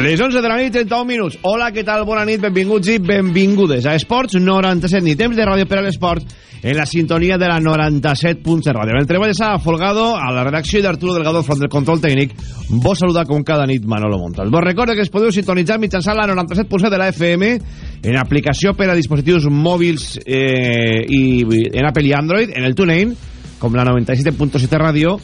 Les 11 de la nit, 31 minuts. Hola, què tal? Bona nit, benvinguts i benvingudes a Esports 97, ni temps de ràdio per a l'esport, en la sintonia de la 97.7 ràdio. El treball de Sara Folgado, a la redacció d'Arturo Delgado, front del control tècnic, vos saluda com cada nit Manolo Montal. Vos recordo que es podeu sintonitzar mitjançant la 97.7 de la FM, en aplicació per a dispositius mòbils eh, i en Apple i Android, en el TuneIn, com la 97.7 ràdio,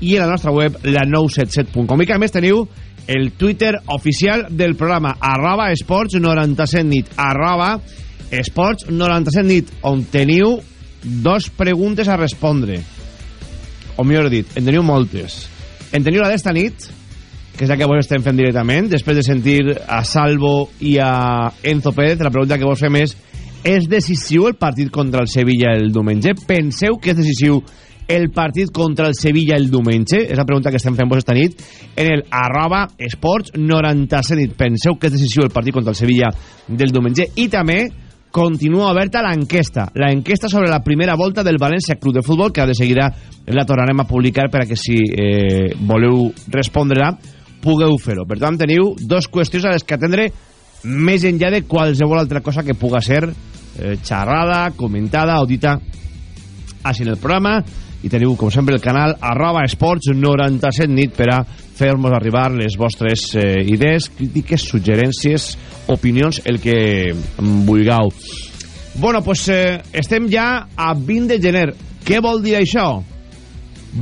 i en la nostra web, la 977.com. I que a més teniu el Twitter oficial del programa arroba esports 97 nit arroba esports 97 nit on teniu dos preguntes a respondre o millor dit, en teniu moltes en teniu la d'esta nit que és la que vos estem fent directament després de sentir a Salvo i a Enzo Pérez la pregunta que vos fem és és decisiu el partit contra el Sevilla el diumenge? Penseu que és decisiu el partit contra el Sevilla el diumenge? És la pregunta que estem fent vos esta nit en el arroba esports 97 nit. Penseu que és decisiu el partit contra el Sevilla del diumenge? I també continua oberta l'enquesta. L'enquesta sobre la primera volta del València Club de Futbol, que de seguida la tornarem a publicar per a que si eh, voleu respondre-la, pugueu fer-ho. Per tant, teniu dos qüestions a les que atendre més enllà de qualsevol altra cosa que puga ser eh, xerrada, comentada o dita així en el programa i teniu, com sempre, el canal arroba esports 97 nit per a fer-nos arribar les vostres eh, idees, crítiques, suggerències, opinions, el que vulgueu. Bueno, pues eh, estem ja a 20 de gener. Què vol dir això?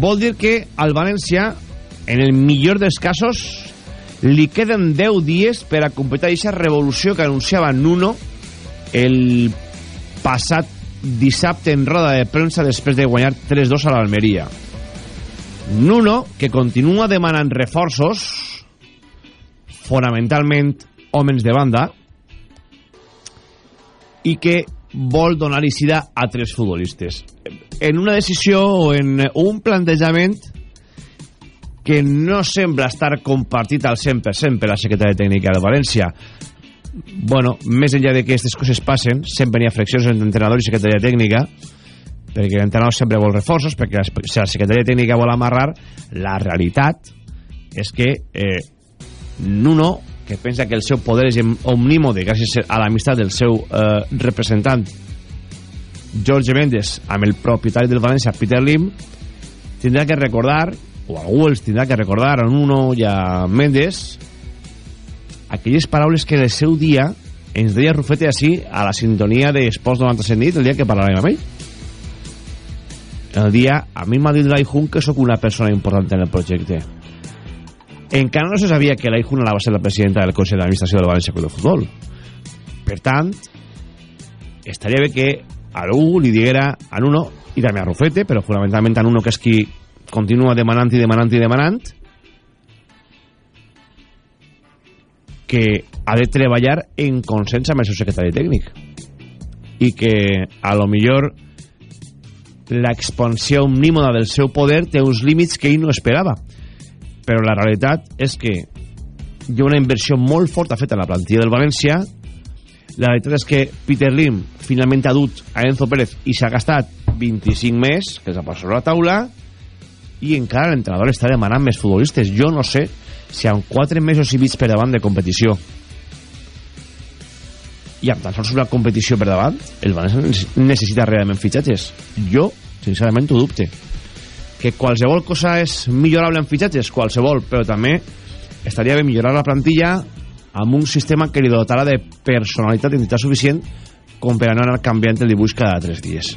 Vol dir que al València, en el millor dels casos, li queden 10 dies per a completar aquesta revolució que anunciava Nuno el passat dissabte en roda de premsa després de guanyar 3-2 a l'Almeria. Nuno, que continua demanant reforços, fonamentalment homes de banda, i que vol donar licida a tres futbolistes. En una decisió o en un plantejament que no sembla estar compartit al 100% per la secretària tècnica de València, bueno, més enllà de que aquestes coses passen, sempre hi ha friccions entre entrenador i secretaria tècnica, perquè l'entrenador sempre vol reforços, perquè si la secretaria tècnica vol amarrar, la realitat és que eh, Nuno, que pensa que el seu poder és omnímode gràcies a l'amistat del seu eh, representant Jorge Méndez amb el propietari del València, Peter Lim, tindrà que recordar, o algú els tindrà que recordar a Nuno i a Méndez, aquelles paraules que en el seu dia ens deia Rufete així a la sintonia d'Esports 97 nit el dia que parlarem amb ell. El dia a mi m'ha dit l'Aihun que sóc una persona important en el projecte. Encara no se sabia que l'Aihun va ser la presidenta del Consell d'Administració del València Club de Futbol. Per tant estaria bé que algú li diguera a Nuno i també a Rufete però fonamentalment a Nuno que és qui continua demanant i demanant i demanant que ha de treballar en consens amb el seu secretari tècnic i que a lo millor l'expansió omnímoda del seu poder té uns límits que ell no esperava. Però la realitat és que hi ha una inversió molt forta feta en la plantilla del València. La realitat és que Peter Lim finalment ha dut a Enzo Pérez i s'ha gastat 25 més que s'ha passat a la taula i encara l'entrenador està demanant més futbolistes. Jo no sé si amb 4 mesos i mig per davant de competició i amb tan sols una competició per davant el València necessita realment fitxatges. Jo sincerament ho dubte. Que qualsevol cosa és millorable en fitxatges qualsevol, però també estaria bé millorar la plantilla amb un sistema que li dotarà de personalitat i entitat suficient com per anar canviant el dibuix cada 3 dies.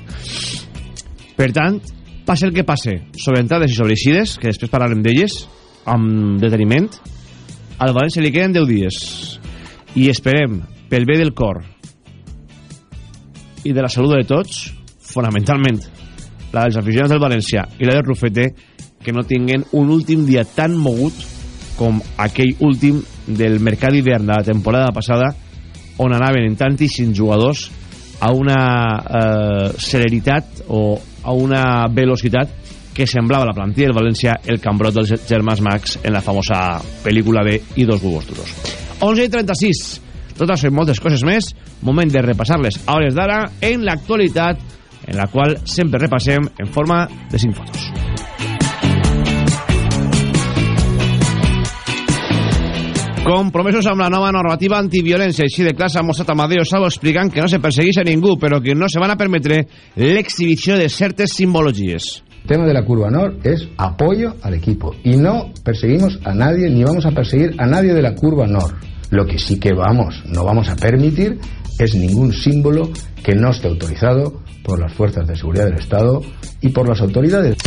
Per tant passe el que passe sobre entrades i sobre eixides que després parlarem d'elles amb deteniment? Al València li queden 10 dies. I esperem pel bé del cor i de la salut de tots fonamentalment la dels aficionats del València i la del Rufete que no tinguen un últim dia tan mogut com aquell últim del mercat d'hivern de la temporada passada on anaven en tantíssims jugadors a una eh, celeritat o a una velocitat que semblava la plantilla del València el cambrot dels germans Max en la famosa pel·lícula de I dos huevos duros. 11 i 36 tot això i moltes coses més. Moment de repassar-les a hores d'ara en l'actualitat en la qual sempre repassem en forma de 5 fotos. Compromesos amb la nova normativa antiviolència, així de classe ha mostrat Amadeo Salvo explicant que no se persegueix a ningú, però que no se van a permetre l'exhibició de certes simbologies. Tema de la curva NOR es apoyo al equipo y no perseguimos a nadie ni vamos a perseguir a nadie de la curva NOR. Lo que sí que vamos, no vamos a permitir es ningún símbolo que no esté autorizado por las fuerzas de seguridad del Estado y por las autoridades.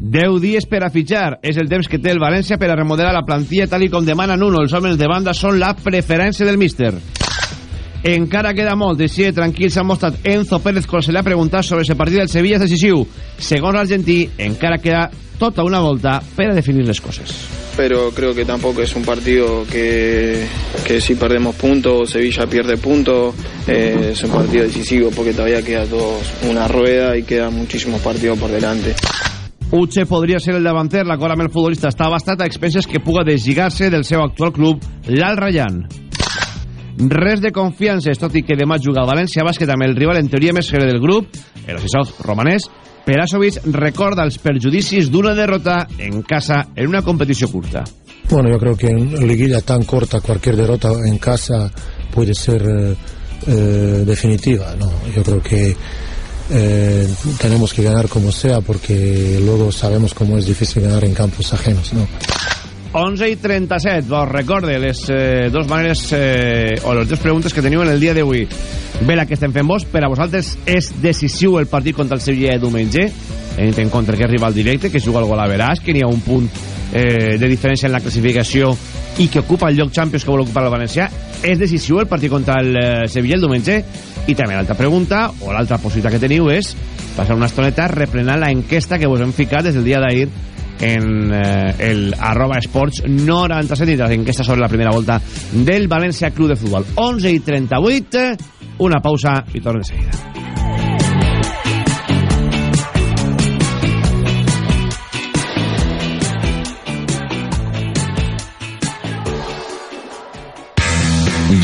10 dies per a fitxar és el temps que té el València remodelar la plantilla tal i com demanen uno. Els homes de banda són la preferència del míster. Encara queda molt, de tranquil s'ha mostrat Enzo Pérez quan se li ha preguntat sobre el partit del Sevilla decisiu. Segons l'argentí, encara queda tota una volta per a definir les coses. Pero creo que tampoco es un partido que, que si perdemos puntos, Sevilla pierde puntos, eh, es un partido decisivo porque todavía queda todos una rueda y quedan muchísimos partidos por delante. Uche podria ser el davanter, l'acord amb el futbolista està bastat a expenses que puga deslligar-se del seu actual club, l'Al Rayan. Res de confiances, tot i que demà juga al València Bàsquet amb el rival en teoria més greu del grup, el Osisot romanès, Perasovic recorda els perjudicis d'una derrota en casa en una competició curta. Bueno, yo creo que en liguilla tan corta cualquier derrota en casa puede ser eh, eh, definitiva. ¿no? Yo creo que eh, tenemos que ganar como sea porque luego sabemos cómo es difícil ganar en campos ajenos. ¿no? 11 i 37, vos recorde les eh, dos maneres eh, o les dues preguntes que teniu en el dia d'avui. Bé, la que estem fent vos, per a vosaltres és decisiu el partit contra el Sevilla de diumenge, tenint en compte que és rival directe, que juga el gol a Veràs, que n'hi ha un punt eh, de diferència en la classificació i que ocupa el lloc Champions que vol ocupar el València. És decisiu el partit contra el eh, Sevilla el diumenge? I també l'altra pregunta, o l'altra possibilitat que teniu és passar una estoneta replenant la enquesta que vos hem ficat des del dia d'ahir en eh, el arroba esports 97 i enquesta sobre la primera volta del València Club de Futbol. 11 i 38 una pausa i tornem de seguida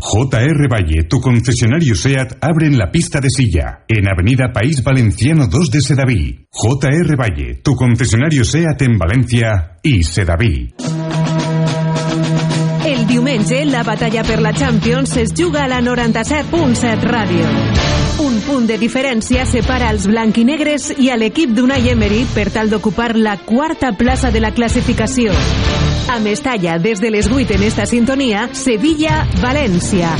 JR Valle, tu concesionario SEAT, abre en la pista de silla, en Avenida País Valenciano 2 de Sedaví. JR Valle, tu concesionario SEAT en Valencia y Sedaví. El diumenge, la batalla per la Champions es juga a la 97.7 Ràdio. Un punt de diferència separa els blanquinegres i a l'equip d'Unai Emery per tal d'ocupar la quarta plaça de la classificació. A Mestalla, des de les 8 en esta sintonia, Sevilla-València.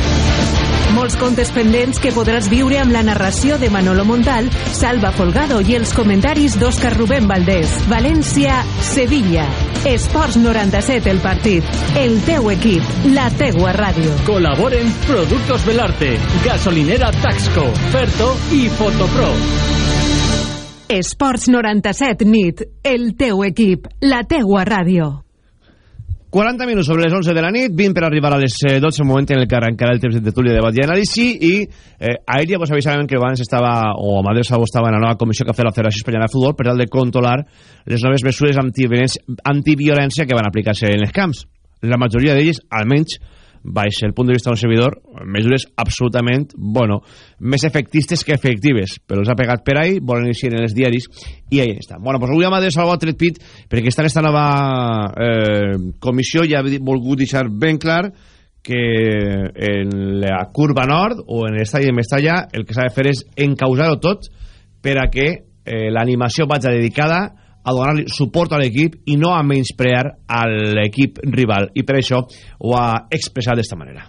Molts contes pendents que podràs viure amb la narració de Manolo Montal, Salva Folgado i els comentaris d'Òscar Rubén Valdés. València-Sevilla. Esports 97 el partit. El teu equip. La teua ràdio. Colaboren Productos Belarte, Gasolinera Taxco, Ferto i Fotopro. Esports 97 nit. El teu equip. La teua ràdio. 40 minuts sobre les 11 de la nit, 20 per arribar a les eh, 12, moment en el que arrencarà el temps de tertúlia, debat i anàlisi, i eh, ahir ja vos avisàvem que abans estava, o Amadeu Salvo estava en la nova comissió que ha fet la Federació Espanyola de Futbol per tal de controlar les noves mesures antiviolència, antiviolència que van aplicar-se en els camps. La majoria d'elles, almenys, baix el punt de vista d'un servidor, mesures absolutament, bueno, més efectistes que efectives, però els ha pegat per ahí, volen iniciar en els diaris, i ahí està. Bueno, pues avui Amadeu Salvador ha tret pit, perquè està en esta nova eh, comissió i ha volgut deixar ben clar que en la curva nord o en l'estadi de Mestalla el que s'ha de fer és encausar-ho tot per a que eh, l'animació vagi dedicada a donar suport a l'equip i no a menysprear a l'equip rival i per això ho ha expressat d'esta manera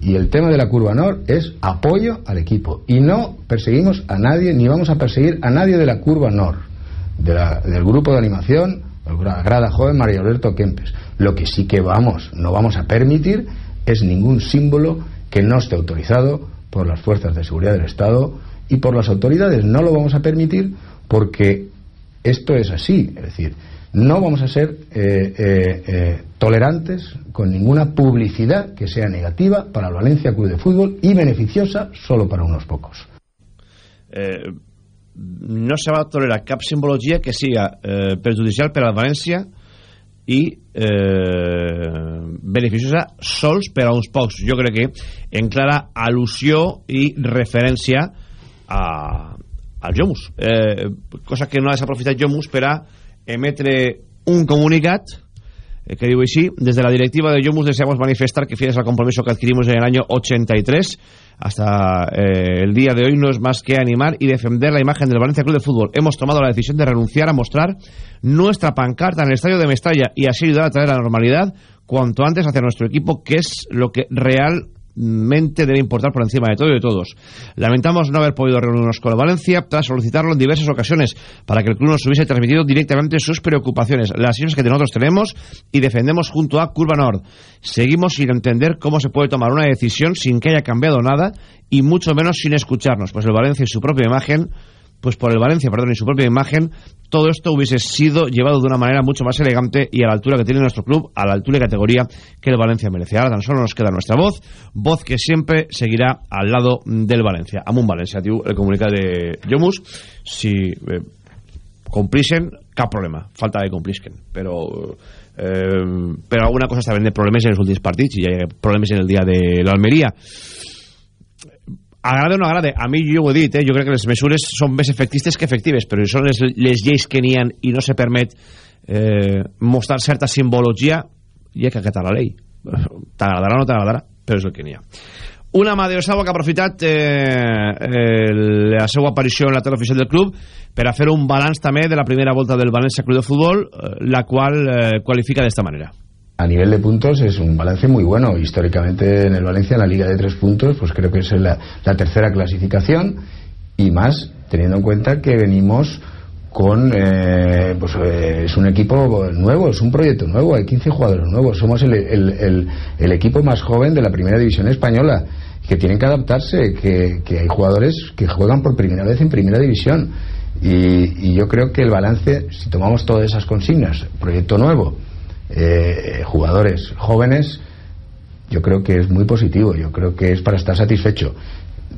Y el tema de la curva nord es apoyo al equipo. Y no perseguimos a nadie, ni vamos a perseguir a nadie de la curva nord, de la, del grupo de animación, la grada joven María Alberto Kempes. Lo que sí que vamos, no vamos a permitir es ningún símbolo que no esté autorizado por las fuerzas de seguridad del Estado y por las autoridades. No lo vamos a permitir porque esto es así. Es decir, no vamos a ser eh, eh, eh, tolerantes con ninguna publicidad que sea negativa para el Valencia Club de Fútbol y beneficiosa solo para unos pocos. Eh, no se va a tolerar cap simbologia que siga eh, perjudicial per al València i eh, beneficiosa sols per a uns pocs. Jo crec que en clara al·lusió i referència a, al Jomus. Eh, cosa que no ha desaprofitat Jomus per emetre un comunicat eh, que diu així, des de la directiva de Jomus deseamos manifestar que fieles al compromiso que adquirimos en el año 83 hasta eh, el día de hoy no es más que animar y defender la imagen del Valencia Club de Fútbol. Hemos tomado la decisión de renunciar a mostrar nuestra pancarta en el estadio de Mestalla y así ayudar a traer la normalidad cuanto antes hacia nuestro equipo, que es lo que real mente debe importar por encima de todo y de todos. Lamentamos no haber podido reunirnos con el Valencia tras solicitarlo en diversas ocasiones para que el club nos hubiese transmitido directamente sus preocupaciones, las situaciones que nosotros tenemos y defendemos junto a Curva Nord. Seguimos sin entender cómo se puede tomar una decisión sin que haya cambiado nada y mucho menos sin escucharnos, pues el Valencia y su propia imagen pues por el Valencia, perdón, y su propia imagen, todo esto hubiese sido llevado de una manera mucho más elegante y a la altura que tiene nuestro club, a la altura y categoría que el Valencia merece. Ahora tan solo nos queda nuestra voz, voz que siempre seguirá al lado del Valencia. un Valencia, tío, el comunicado de Jomus, si eh, complixen, problema, falta de complisquen, però... Eh, alguna cosa està havent de problemes en els últims partits i hi ha problemes en el dia de l'Almeria agrada o no agrada, a mi jo ho he dit, eh? jo crec que les mesures són més efectistes que efectives, però són les, les lleis que n'hi i no se permet eh, mostrar certa simbologia, i ha que acatar la llei. T'agradarà o no t'agradarà, però és el que n'hi ha. Una Amadeo Salvo que ha aprofitat eh, eh, la seva aparició en la tele oficial del club per a fer un balanç també de la primera volta del València Club de Futbol, eh, la qual eh, qualifica d'esta manera a nivel de puntos es un balance muy bueno. Históricamente en el Valencia, en la liga de tres puntos, pues creo que es la, tercera clasificación. Y más teniendo en cuenta que venimos con eh, pues eh, es un equipo nuevo, es un proyecto nuevo, hay 15 jugadores nuevos, somos el, el, equipo más joven de la primera división española, que tienen que adaptarse, que, que hay jugadores que juegan por primera vez en primera división. Y yo creo que el balance, si tomamos todas esas consignas, proyecto nuevo, eh, jugadores jóvenes, yo creo que es muy positivo, yo creo que es para estar satisfecho.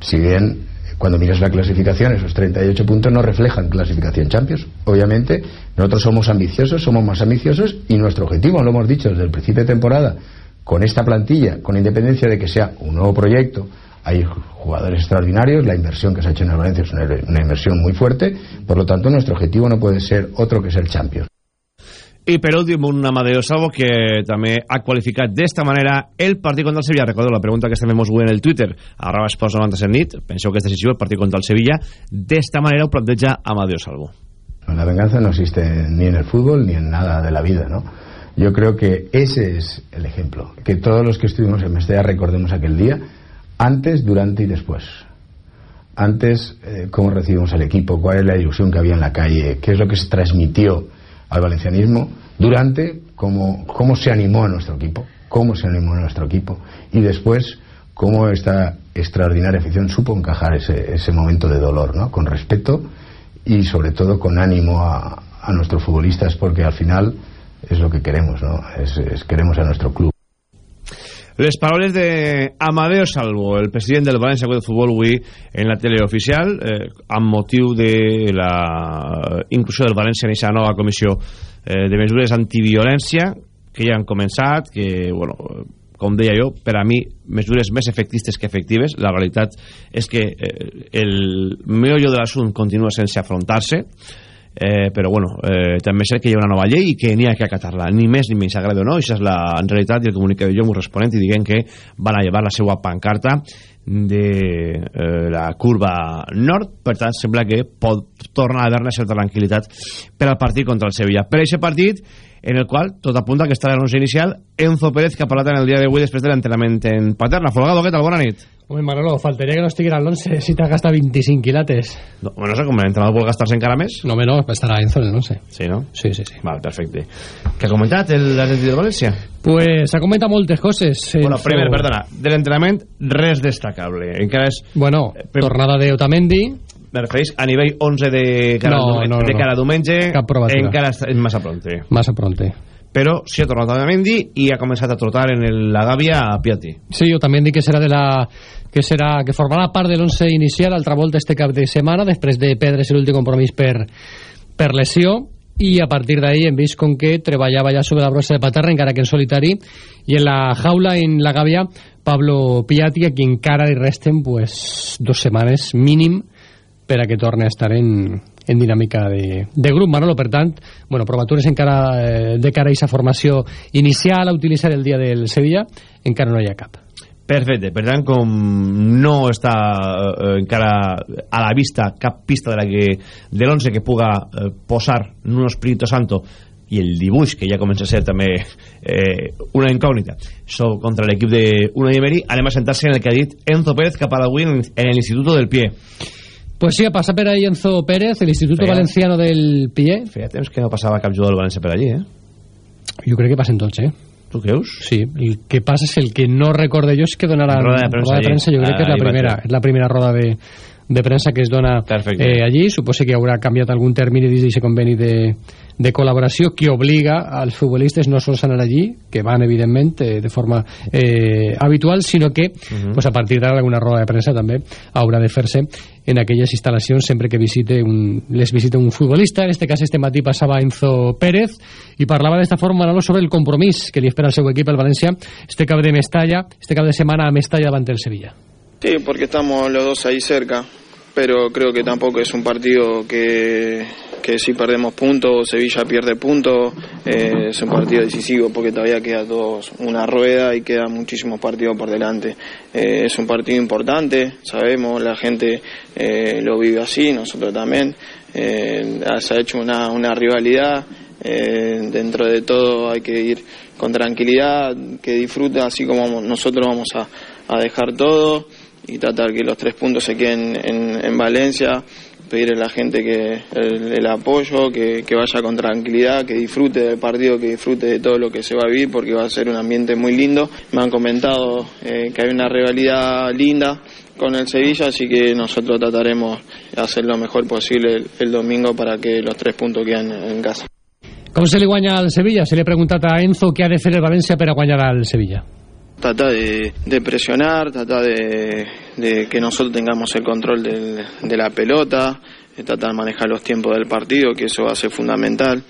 Si bien cuando miras la clasificación, esos 38 puntos no reflejan clasificación Champions. Obviamente, nosotros somos ambiciosos, somos más ambiciosos y nuestro objetivo, lo hemos dicho desde el principio de temporada, con esta plantilla, con independencia de que sea un nuevo proyecto, hay jugadores extraordinarios, la inversión que se ha hecho en el Valencia es una, una inversión muy fuerte, por lo tanto nuestro objetivo no puede ser otro que ser Champions. I per últim, un Amadeo Salvo que també ha qualificat d'esta manera el partit contra el Sevilla. Recordo la pregunta que estem avui en el Twitter, arroba esports 97 nit. Penseu que és decisiu el partit contra el Sevilla. D'esta manera ho planteja Amadeo Salvo. La venganza no existe ni en el fútbol ni en nada de la vida, ¿no? Yo creo que ese es el ejemplo. Que todos los que estuvimos en Mestalla recordemos aquel día, antes, durante y después. Antes, eh, cómo recibimos al equipo, cuál es la ilusión que había en la calle, qué es lo que se transmitió al valencianismo durante cómo, cómo se animó a nuestro equipo, cómo se animó a nuestro equipo y después cómo esta extraordinaria afición supo encajar ese, ese momento de dolor, ¿no? Con respeto y sobre todo con ánimo a, a nuestros futbolistas porque al final es lo que queremos, ¿no? Es, es, queremos a nuestro club. Les paraules de Amadeo Salvo, el president del València de Futbol avui en la tele oficial, eh, amb motiu de la inclusió del València en aquesta nova comissió eh, de mesures antiviolència que ja han començat, que, bueno, com deia jo, per a mi, mesures més efectistes que efectives. La realitat és que eh, el meollo de l'assumpte continua sense afrontar-se eh, però bueno, eh, també és que hi ha una nova llei i que n'hi ha que acatar-la, ni més ni menys agrada o no, això és la en realitat i el comunicador jo m'ho responent i diguem que van a llevar la seva pancarta de eh, la curva nord, per tant sembla que pot tornar a haver-ne certa tranquil·litat per al partit contra el Sevilla. Per aquest partit en el qual tot apunta que està l'anunci inicial Enzo Pérez que ha parlat en el dia d'avui després de l'entrenament en Paterna. Folgado, què tal? Bona nit. Home, Manolo, faltaria que no estiguin al 11 si t'has gastat 25 quilates. No, no sé com l'entrenador vol gastar-se encara més. No, home, no, estarà Enzo en el 11. Sí, no? Sí, sí, sí. Val, perfecte. Què ha comentat l'Atleti de València? Pues ha comentat moltes coses. Bueno, Enzo- primer, perdona, de l'entrenament res destacable. Encara és... Bueno, Prim- tornada de Otamendi, Me refereix a nivell 11 de cara, No, diumenge, no, no, de cara a diumenge Cap provatura. encara és massa pronte. massa pronte. Però sí ha tornat a Mendy i ha començat a trotar en el, la gàbia a Piatti. Sí, Otamendi que serà de la que serà que formarà part de l'11 inicial altra volta este cap de setmana després de perdre's l'últim compromís per, per lesió i a partir d'ahí hem vist com que treballava ja sobre la brossa de Paterna encara que en solitari i en la jaula, en la gàbia Pablo Piatti a qui encara li resten pues, dos setmanes mínim per a que torni a estar en, en dinàmica de, de grup, Manolo. Per tant, bueno, provatures encara eh, de cara a aquesta formació inicial a utilitzar el dia del Sevilla, encara no hi ha cap. Perfecte, per tant, com no està eh, encara a la vista cap pista de la que de l'11 que puga eh, posar en un Espíritu Santo i el dibuix, que ja comença a ser també eh, una incògnita so, contra l'equip de Unai Emery, anem a sentar-se en el que ha dit Enzo Pérez cap a l'avui en, en l'Instituto del Pie. Pues sí, pasa por ahí Enzo Pérez, el Instituto Feia. Valenciano del PIE. Feia temps que no passava cap jugador del València per allí, eh? Jo crec que passen tots, eh? Tu creus? Sí, el que passa és el que no recorde jo és que donaran Roda de premsa roda de premsa, jo crec que és Ah, la primera, és la primera roda de, de premsa que es dona eh, allí, suposo que haurà canviat algun termini dins d'aquest conveni de, de col·laboració que obliga als futbolistes no sols a anar allí, que van evidentment eh, de forma eh, habitual, sinó que Mhm. pues, a partir d'ara alguna roda de premsa també haurà de fer-se en aquelles instal·lacions sempre que visite un, les visite un futbolista, en este cas este matí passava Enzo Pérez i parlava d'esta forma Manolo, sobre el compromís que li espera al seu equip el València este cap de Mestalla, este cap de setmana a Mestalla davant el Sevilla. Sí, porque estamos los dos ahí cerca, pero creo que tampoco es un partido que, que si perdemos puntos, Sevilla pierde puntos, eh, es un partido decisivo porque todavía queda todos una rueda y quedan muchísimos partidos por delante. Eh, es un partido importante, sabemos, la gente eh, lo vive así, nosotros también. Eh, se ha hecho una, una rivalidad, dentro de todo hay que ir con tranquilidad, que disfruta así como nosotros vamos a, a dejar todo y tratar que los tres puntos se queden en, en Valencia, pedirle a la gente que el, apoyo, que, que vaya con tranquilidad, que disfrute del partido, que disfrute de todo lo que se va a vivir, porque va a ser un ambiente muy lindo. Me han comentado eh, que hay una rivalidad linda con el Sevilla, así que nosotros trataremos de hacer lo mejor posible el, domingo para que los tres puntos queden en casa. Com se li guanya al Sevilla? Se li ha preguntat a Enzo què ha de fer el València per a guanyar al Sevilla. Trata de, presionar, trata de, de que nosotros tengamos el control del- de la pelota, de tratar de manejar los tiempos del partido, que eso va a ser fundamental.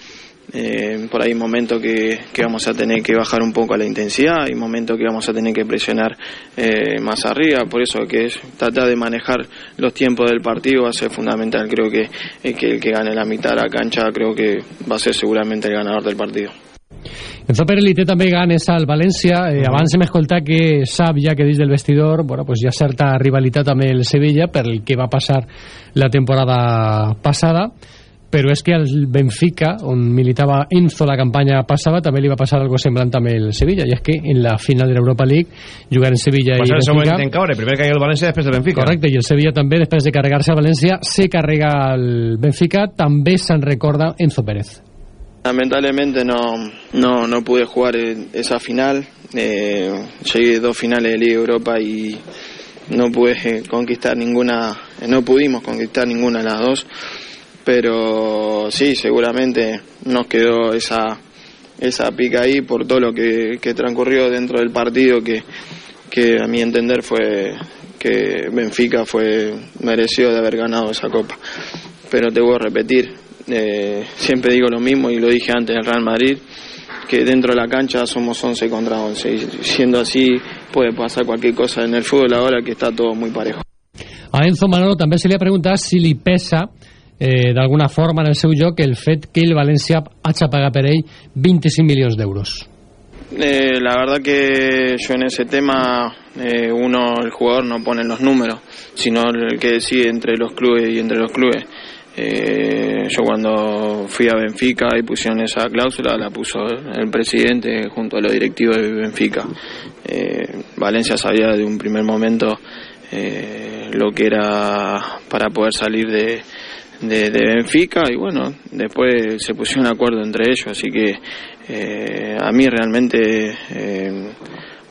Eh, por ahí hay momentos que, que vamos a tener que bajar un poco la intensidad, hay momentos que vamos a tener que presionar eh, más arriba, por eso que es tratar de manejar los tiempos del partido va a ser fundamental. Creo que, eh, que el que gane la mitad de la cancha creo que va a ser seguramente el ganador del partido. Enzo Pérez li té també ganes al València. Eh, abans hem escoltat que sap ja que dins del vestidor bueno, pues hi ha certa rivalitat amb el Sevilla per el que va passar la temporada passada però és que al Benfica, on militava Enzo la campanya passada, també li va passar algo semblant amb el Sevilla, i és que en la final de l'Europa League, jugar en Sevilla Va i el Benfica... en caure, primer caia el València després del Benfica. Correcte, i el Sevilla també, després de carregar-se al València, se carrega al Benfica, també se'n recorda Enzo Pérez. Lamentablemente no, no, no pude jugar esa final. Eh, llegué dos finales de Liga Europa y no pude conquistar ninguna, no pudimos conquistar ninguna de las dos. Pero sí, seguramente nos quedó esa, esa pica ahí por todo lo que, que transcurrió dentro del partido que, que a mi entender fue que Benfica fue merecido de haber ganado esa copa. Pero te voy a repetir, eh, siempre digo lo mismo y lo dije antes en el Real Madrid, que dentro de la cancha somos 11 contra 11 y siendo así puede pasar cualquier cosa en el fútbol ahora que está todo muy parejo. A Enzo Manolo també se li ha preguntat si li pesa eh, d'alguna forma en el seu joc el fet que el València hagi pagat per ell 25 milions d'euros. Eh, la verdad que yo en ese tema, eh, uno, el jugador no pone los números, sino el que decide entre los clubes y entre los clubes. Eh, yo cuando fui a Benfica y pusieron esa cláusula, la puso el presidente junto a los directivos de Benfica. Eh, Valencia sabía de un primer momento eh, lo que era para poder salir de, Benfica y bueno, después se pusieron un acuerdo entre ellos, así que eh, a mí realmente eh,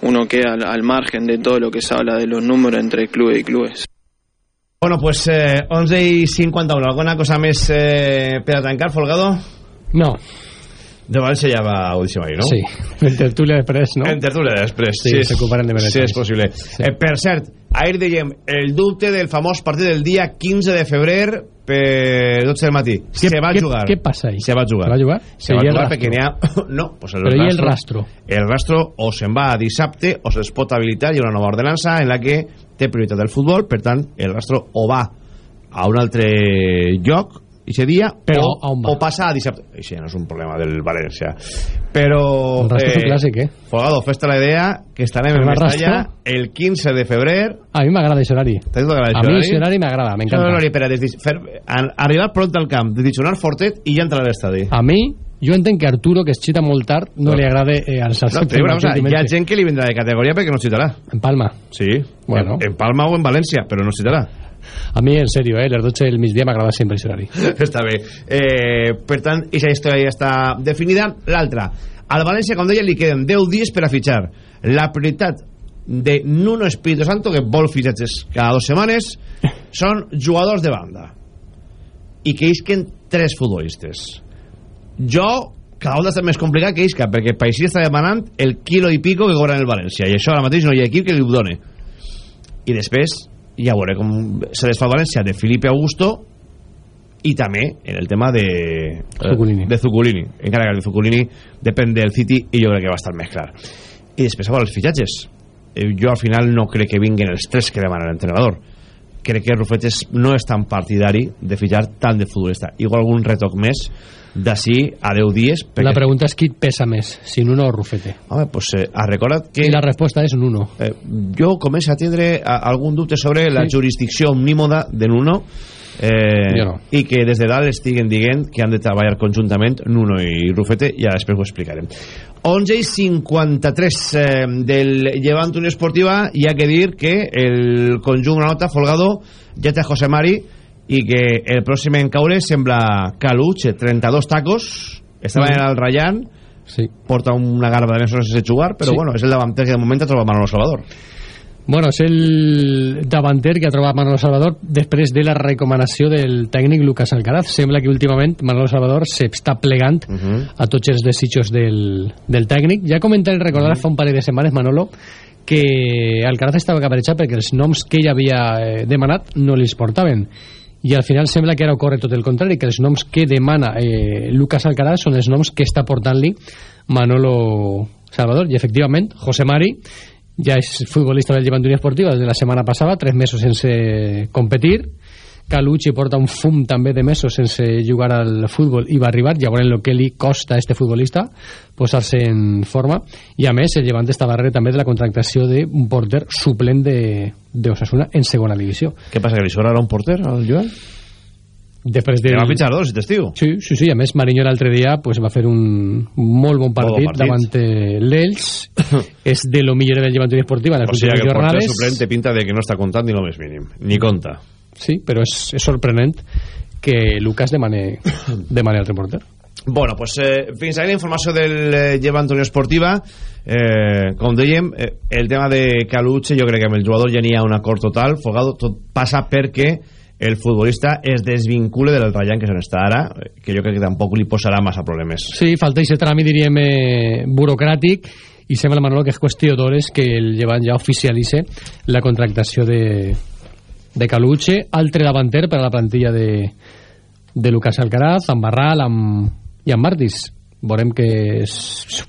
uno queda al margen de todo lo que se habla de los números entre clubes y clubes. Bueno, pues eh, 11 i 51. Alguna cosa més eh, per tancar, Folgado? No. De València ja va audició ahir, no? Sí, en tertúlia després, no? En tertúlia després, Sí, sí. de Sí, és possible. Eh, per cert, ahir dèiem el dubte del famós partit del dia 15 de febrer per 12 del matí. se va què- jugar. què passa ahí? Se va jugar. Se va jugar? Se va I el jugar rastro? perquè n'hi ha... No, pues el Però i el rastro, rastro? El rastro o se'n va a dissabte o se'ls pot habilitar. Hi ha una nova ordenança en la que té prioritat el futbol, per tant, el rastro o va a un altre lloc aquest dia Però o, o passa a dissabte això no és un problema del València però El un clàssic, eh? Folgado, fes-te la idea que estarem en? Mestalla el 15 de febrer A mi m'agrada aquest horari. A mi aquest horari m'agrada, m'encanta. Horari per a des, fer, arribar pront al camp, desdicionar fortet i ja entrar a l'estadi. A mi, jo entenc que Arturo, que es xita molt tard, no, No. li agrada eh, alçar-se No, digo una cosa, hi ha gent que li vindrà de categoria perquè no es citarà. En Palma. Sí, Bueno. en, en Palma o en València, però no es citarà. A mi, en sèrio, eh, les 12 del migdia m'agrada sempre aquest horari. està bé. Eh, per tant, aquesta història ja està definida. L'altra, al València, com deia, li queden 10 dies per a fitxar. La prioritat de Nuno Espíritu Santo, que vol fitxatges cada dues setmanes, són jugadors de banda. I que isquen tres futbolistes. Jo, cada volta està més complicat que isca, perquè Paisí està demanant el quilo i pico que cobra en el València, i això ara mateix no hi ha equip que li ho doni. I després, ja veuré com se desfà València de Felipe Augusto i també en el tema de Zuculini. de Zuculini encara que el de Zuculini depèn del City i jo crec que va estar més clar. I després a veure els fitxatges. Eh, jo al final no crec que vinguin els tres que demana l'entrenador. Crec que Rufetes no és tan partidari de fitxar tant de futbolista. Igual algun retoc més d'ací a 10 dies La pregunta és qui pesa més, si Nuno o Rufete. Home, pues eh, ha recordat que... I la resposta és Nuno. Eh, jo començo a tindre a, algun dubte sobre la Sí. jurisdicció omnímoda de Nuno eh, Jo no. i que des de dalt estiguen dient que han de treballar conjuntament Nuno i Rufete i ara després ho explicarem 11 i 53 eh, del Llevant Unió Esportiva hi ha que dir que el conjunt Granota Folgado ja té José Mari i que el pròxim en caure sembla Caluche, 32 tacos estava Mm. en el Rayan sí. porta una garba de mesos sense jugar però Sí. bueno, és el davanter que de moment ha trobat Manolo Salvador Bueno, és el davanter que ha trobat Manolo Salvador després de la recomanació del tècnic Lucas Alcaraz. Sembla que últimament Manolo Salvador s'està plegant uh -huh. a tots els desitjos del, del tècnic. Ja comentaré, recordar fa un parell de setmanes, Manolo, que Alcaraz estava caparejat perquè els noms que ell havia eh, demanat no li portaven i al final sembla que ara ocorre tot el contrari que els noms que demana eh, Lucas Alcaraz són els noms que està portant-li Manolo Salvador. I efectivament José Mari ja és futbolista del Llevant Unió Esportiva des de la setmana passada, tres mesos sense competir Calucci porta un fum també de mesos sense jugar al futbol i va arribar, ja veurem el que li costa a este futbolista posar-se en forma. I a més el Llevant està darrere també de la contractació d'un porter suplent de, de Osasuna en segona divisió. Què passa, que li sobrarà un porter al Joel? després de... Que va fitxar dos, si t'estiu Sí, sí, sí, a més Mariño l'altre dia pues, va fer un molt bon partit, partit. davant l'Ells és de lo millor del Llevant Esportiva o sigui que el porter suplent pinta de que no està comptant ni lo més mínim ni compta sí, però és, és sorprenent que Lucas demane, demane altre porter Bueno, pues eh, fins ahí la informació del eh, Llevant Unió Esportiva. Eh, com dèiem, eh, el tema de Caluche, jo crec que amb el jugador ja n'hi ha un acord total. Fogado, tot passa perquè el futbolista es desvincule del Rayan, que se n'està ara, eh, que jo crec que tampoc li posarà massa problemes. Sí, falta aquest tràmit, diríem, eh, burocràtic i sembla, Manolo, que és qüestió d'hores que el Llevant ja oficialitze la contractació de, de Caluche, altre davanter per a la plantilla de, de Lucas Alcaraz, amb Barral amb, i amb Martis. Veurem que és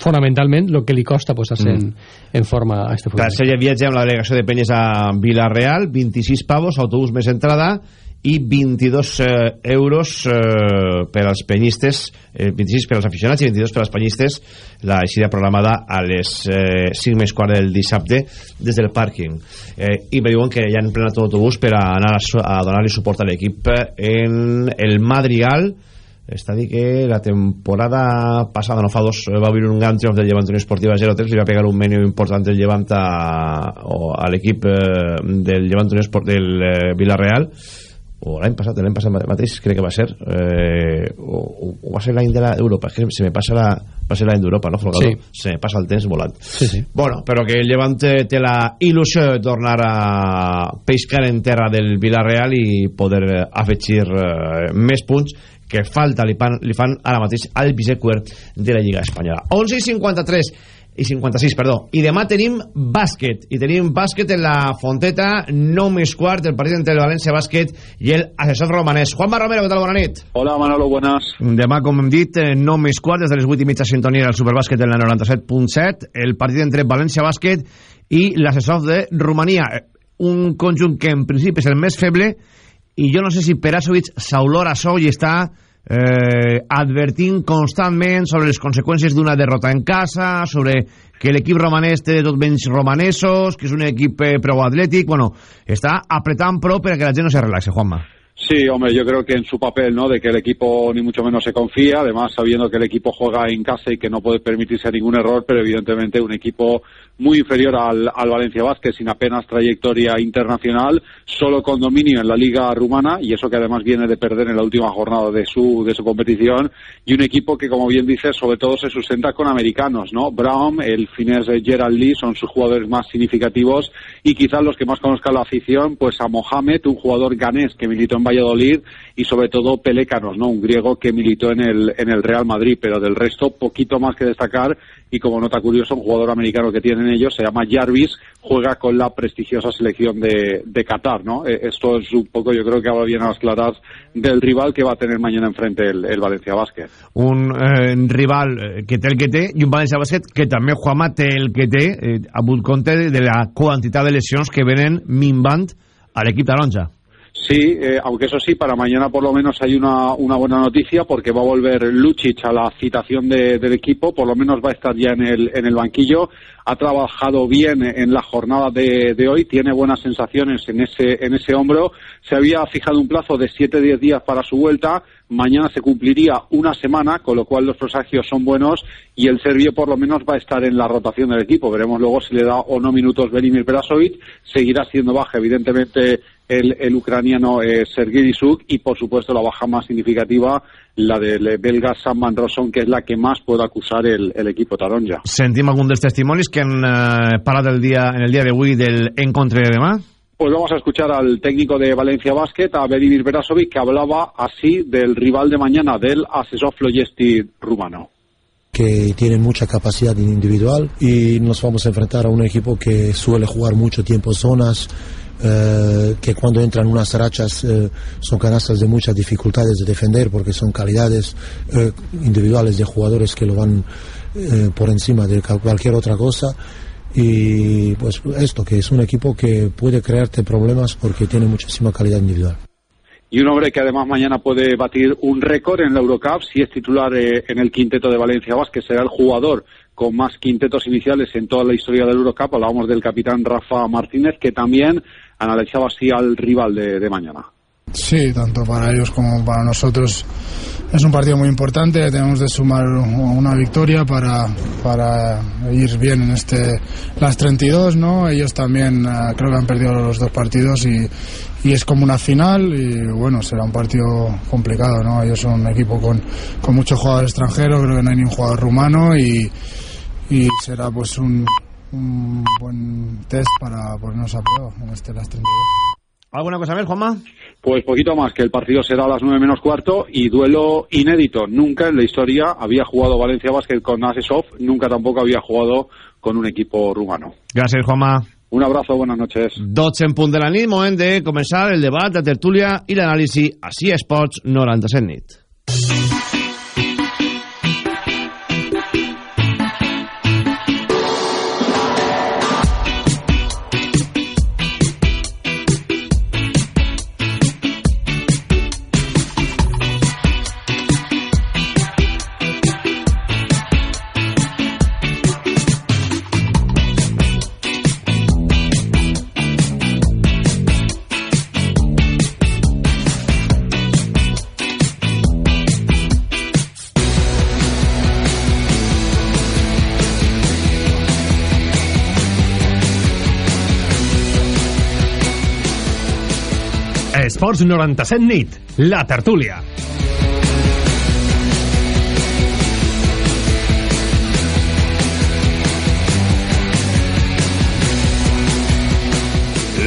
fonamentalment el que li costa posar-se Mm. en, en forma a este futbol. Ja viatge amb la delegació de Penyes a Villarreal, 26 pavos, autobús més entrada, i 22 eh, euros eh, per als penyistes eh, 26 per als aficionats i 22 per als penyistes la eixida programada a les eh, 5 més quart del dissabte des del pàrquing. Eh, i me diuen que ja han plenat l'autobús per a anar a, a donar-li suport a l'equip en el Madrigal. Està dir que la temporada passada, no fa dos, va haver un gran triomf del Llevant Unió Esportiva 0-3, li va pegar un menú important del Llevant a, a l'equip eh, del Llevant Unió Esport del eh, Villarreal o l'any passat, l'any passat mateix crec que va ser eh, o, o va ser l'any d'Europa és que se me passa la, va ser l'any d'Europa no, Folgado? Sí. se me passa el temps volant sí, sí. bueno, però que el Llevant té la il·lusió de tornar a pescar en terra del Villarreal i poder afegir eh, més punts que falta li fan, li fan ara mateix al vicequer de la Lliga Espanyola 11 i 53 i 56, perdó. I demà tenim bàsquet. I tenim bàsquet en la Fonteta, no més quart, el partit entre el València Bàsquet i el assessor romanès. Juanma Romero, què tal? Bona nit. Hola, Manolo, buenas. Demà, com hem dit, eh, no més quart, des de les 8 i mitja sintonia del Superbàsquet en la 97.7, el partit entre València Bàsquet i l'assessor de Romania. Un conjunt que en principi és el més feble i jo no sé si Perasovic s'aulora so i està eh, advertint constantment sobre les conseqüències d'una derrota en casa, sobre que l'equip romanès té tot menys romanesos, que és un equip eh, prou atlètic, bueno, està apretant prou per a que la gent no se relaxe, Juanma. Sí, hombre, yo creo que en su papel, ¿no? De que el equipo ni mucho menos se confía, además sabiendo que el equipo juega en casa y que no puede permitirse ningún error, pero evidentemente un equipo muy inferior al, al Valencia Vázquez, sin apenas trayectoria internacional, solo con dominio en la liga rumana, y eso que además viene de perder en la última jornada de su, de su competición, y un equipo que, como bien dices, sobre todo se sustenta con americanos, ¿no? Brown, el finés Gerald Lee son sus jugadores más significativos, y quizás los que más conozcan la afición, pues a Mohamed, un jugador ganés que militó en Valladolid, y sobre todo Pelécanos, ¿no? Un griego que militó en el, en el Real Madrid, pero del resto poquito más que destacar, y como nota curiosa, un jugador americano que tienen ellos, se llama Jarvis, juega con la prestigiosa selección de, de Qatar, ¿no? Eh, esto es un poco, yo creo que habla bien a las claras del rival que va a tener mañana enfrente el, Valencia Basket. Un eh, rival eh, que té el que té i un Valencia Basket que també Juanma té el que té eh, a compte de la quantitat de lesions que venen minvant a l'equip taronja. Sí, eh, aunque eso sí, para mañana por lo menos hay una, una buena noticia porque va a volver Lucic a la citación de, del equipo, por lo menos va a estar ya en el, en el banquillo, ha trabajado bien en la jornada de, de hoy, tiene buenas sensaciones en ese, en ese hombro, se había fijado un plazo de 7-10 días para su vuelta, mañana se cumpliría una semana, con lo cual los presagios son buenos y el serbio por lo menos va a estar en la rotación del equipo. Veremos luego si le da o no minutos Velimir Perasovic, seguirá siendo baja evidentemente el, ucraniano eh, Sergei y por supuesto la baja más significativa la del belga Sam Rosson que es la que más puede acusar el, el equipo taronja. Sentim algun dels testimonis que han eh, el dia, en el dia d'avui del encontre de demà? Pues vamos a escuchar al técnico de Valencia Basket, a Velimir Berasovic, que hablaba así del rival de mañana, del asesor Floyesti rumano. que tienen mucha capacidad individual y nos vamos a enfrentar a un equipo que suele jugar mucho tiempo zonas, eh, que cuando entran unas rachas eh, son canastas de muchas dificultades de defender porque son calidades eh, individuales de jugadores que lo van eh, por encima de cualquier otra cosa y pues esto que es un equipo que puede crearte problemas porque tiene muchísima calidad individual y un hombre que además mañana puede batir un récord en la Eurocup si es titular eh, en el quinteto de Valencia Vázquez, será el jugador con más quintetos iniciales en toda la historia del Eurocup. Hablábamos del capitán Rafa Martínez, que también analizaba así al rival de, de mañana. Sí, tanto para ellos como para nosotros es un partido muy importante, tenemos de sumar una victoria para, para ir bien en este las 32, ¿no? Ellos también uh, creo que han perdido los dos partidos y, y, es como una final y bueno, será un partido complicado, ¿no? Ellos son un equipo con, con muchos jugadores extranjeros, creo que no hay ni un jugador rumano y, y será pues un, un buen test para ponernos a prueba en este las 32. ¿Alguna cosa más, Juanma? Pues poquito más, que el partido será a las 9 menos cuarto y duelo inédito. Nunca en la historia había jugado Valencia Basket con Asesov, nunca tampoco había jugado con un equipo rumano. Gràcies, Juanma. Un abrazo, buenas noches. 12 en punt de la nit, moment de començar el debat, la tertúlia i l'anàlisi a CIE Esports 97 nit. Esports 97 nit, la tertúlia.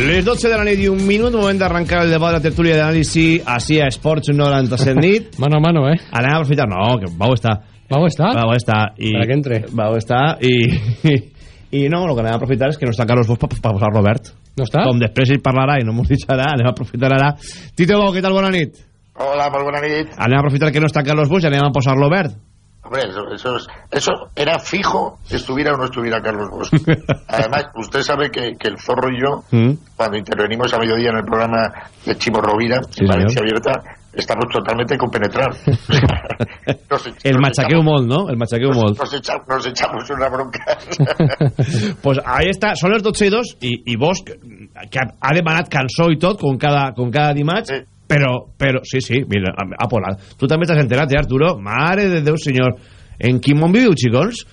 Les 12 de la nit i un minut, moment d'arrencar el debat de la tertúlia d'anàlisi així a Esports 97 nit. mano a mano, eh? Anem a aprofitar... No, que vau estar. Vau estar? Vau estar. I, Per a que entre. Vau estar i... I no, el que anem a aprofitar és que no està Carlos Bosch per pa, pa posar Robert. No està? Com després ell parlarà i no m'ho deixarà, anem a aprofitar ara. Tito què tal? Bona nit. Hola, muy buena nit. Anem a aprofitar que no està Carlos Bosch i anem a posar Robert. Hombre, eso, eso, es- eso era fijo, estuviera o no estuviera Carlos Bosch. Además, usted sabe que, que el zorro y yo, Mm. cuando intervenimos a mediodía en el programa de Chimo Rovira, Sí, en Valencia señor. Abierta, estamos totalmente compenetrados. Nos, El echamos- molt, no? El machaqueu molt. Nos, echa- nos echamos una bronca. pues ahí está, són les 12 i 2 i, i Bosch, que ha, ha demanat cançó i tot, com cada, com cada dimarts, però, però, sí, sí, mira, ha, ha polat. Tu també t'has enterat, eh, Arturo? Mare de Déu, senyor. En quin món viviu, xicons?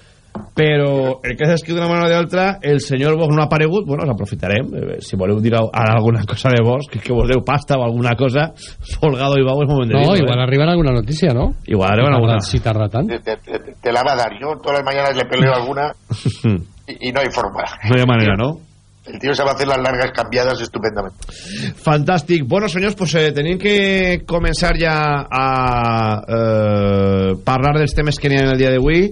Però el que s'ha escrit d'una manera o d'altra, el senyor Bosch no ha aparegut, bueno, els aprofitarem. Eh, Si voleu dir ara alguna cosa de Bosch, que, que voleu pasta o alguna cosa, Folgado i Bau és moment de No, dir-ho, igual eh? arriba alguna noticia, ¿no? Igual arriba alguna. Si tarda tant. te, te- te- te la va a dar. Yo todas las mañanas le peleo alguna y, y no hay forma. No hi ha manera, no? El tío sabe hacer las largas cambiadas estupendamente. Fantàstic. Bueno, senyors, pues, eh, tenim que començar ja a eh, parlar dels temes que n'hi ha en el dia d'avui.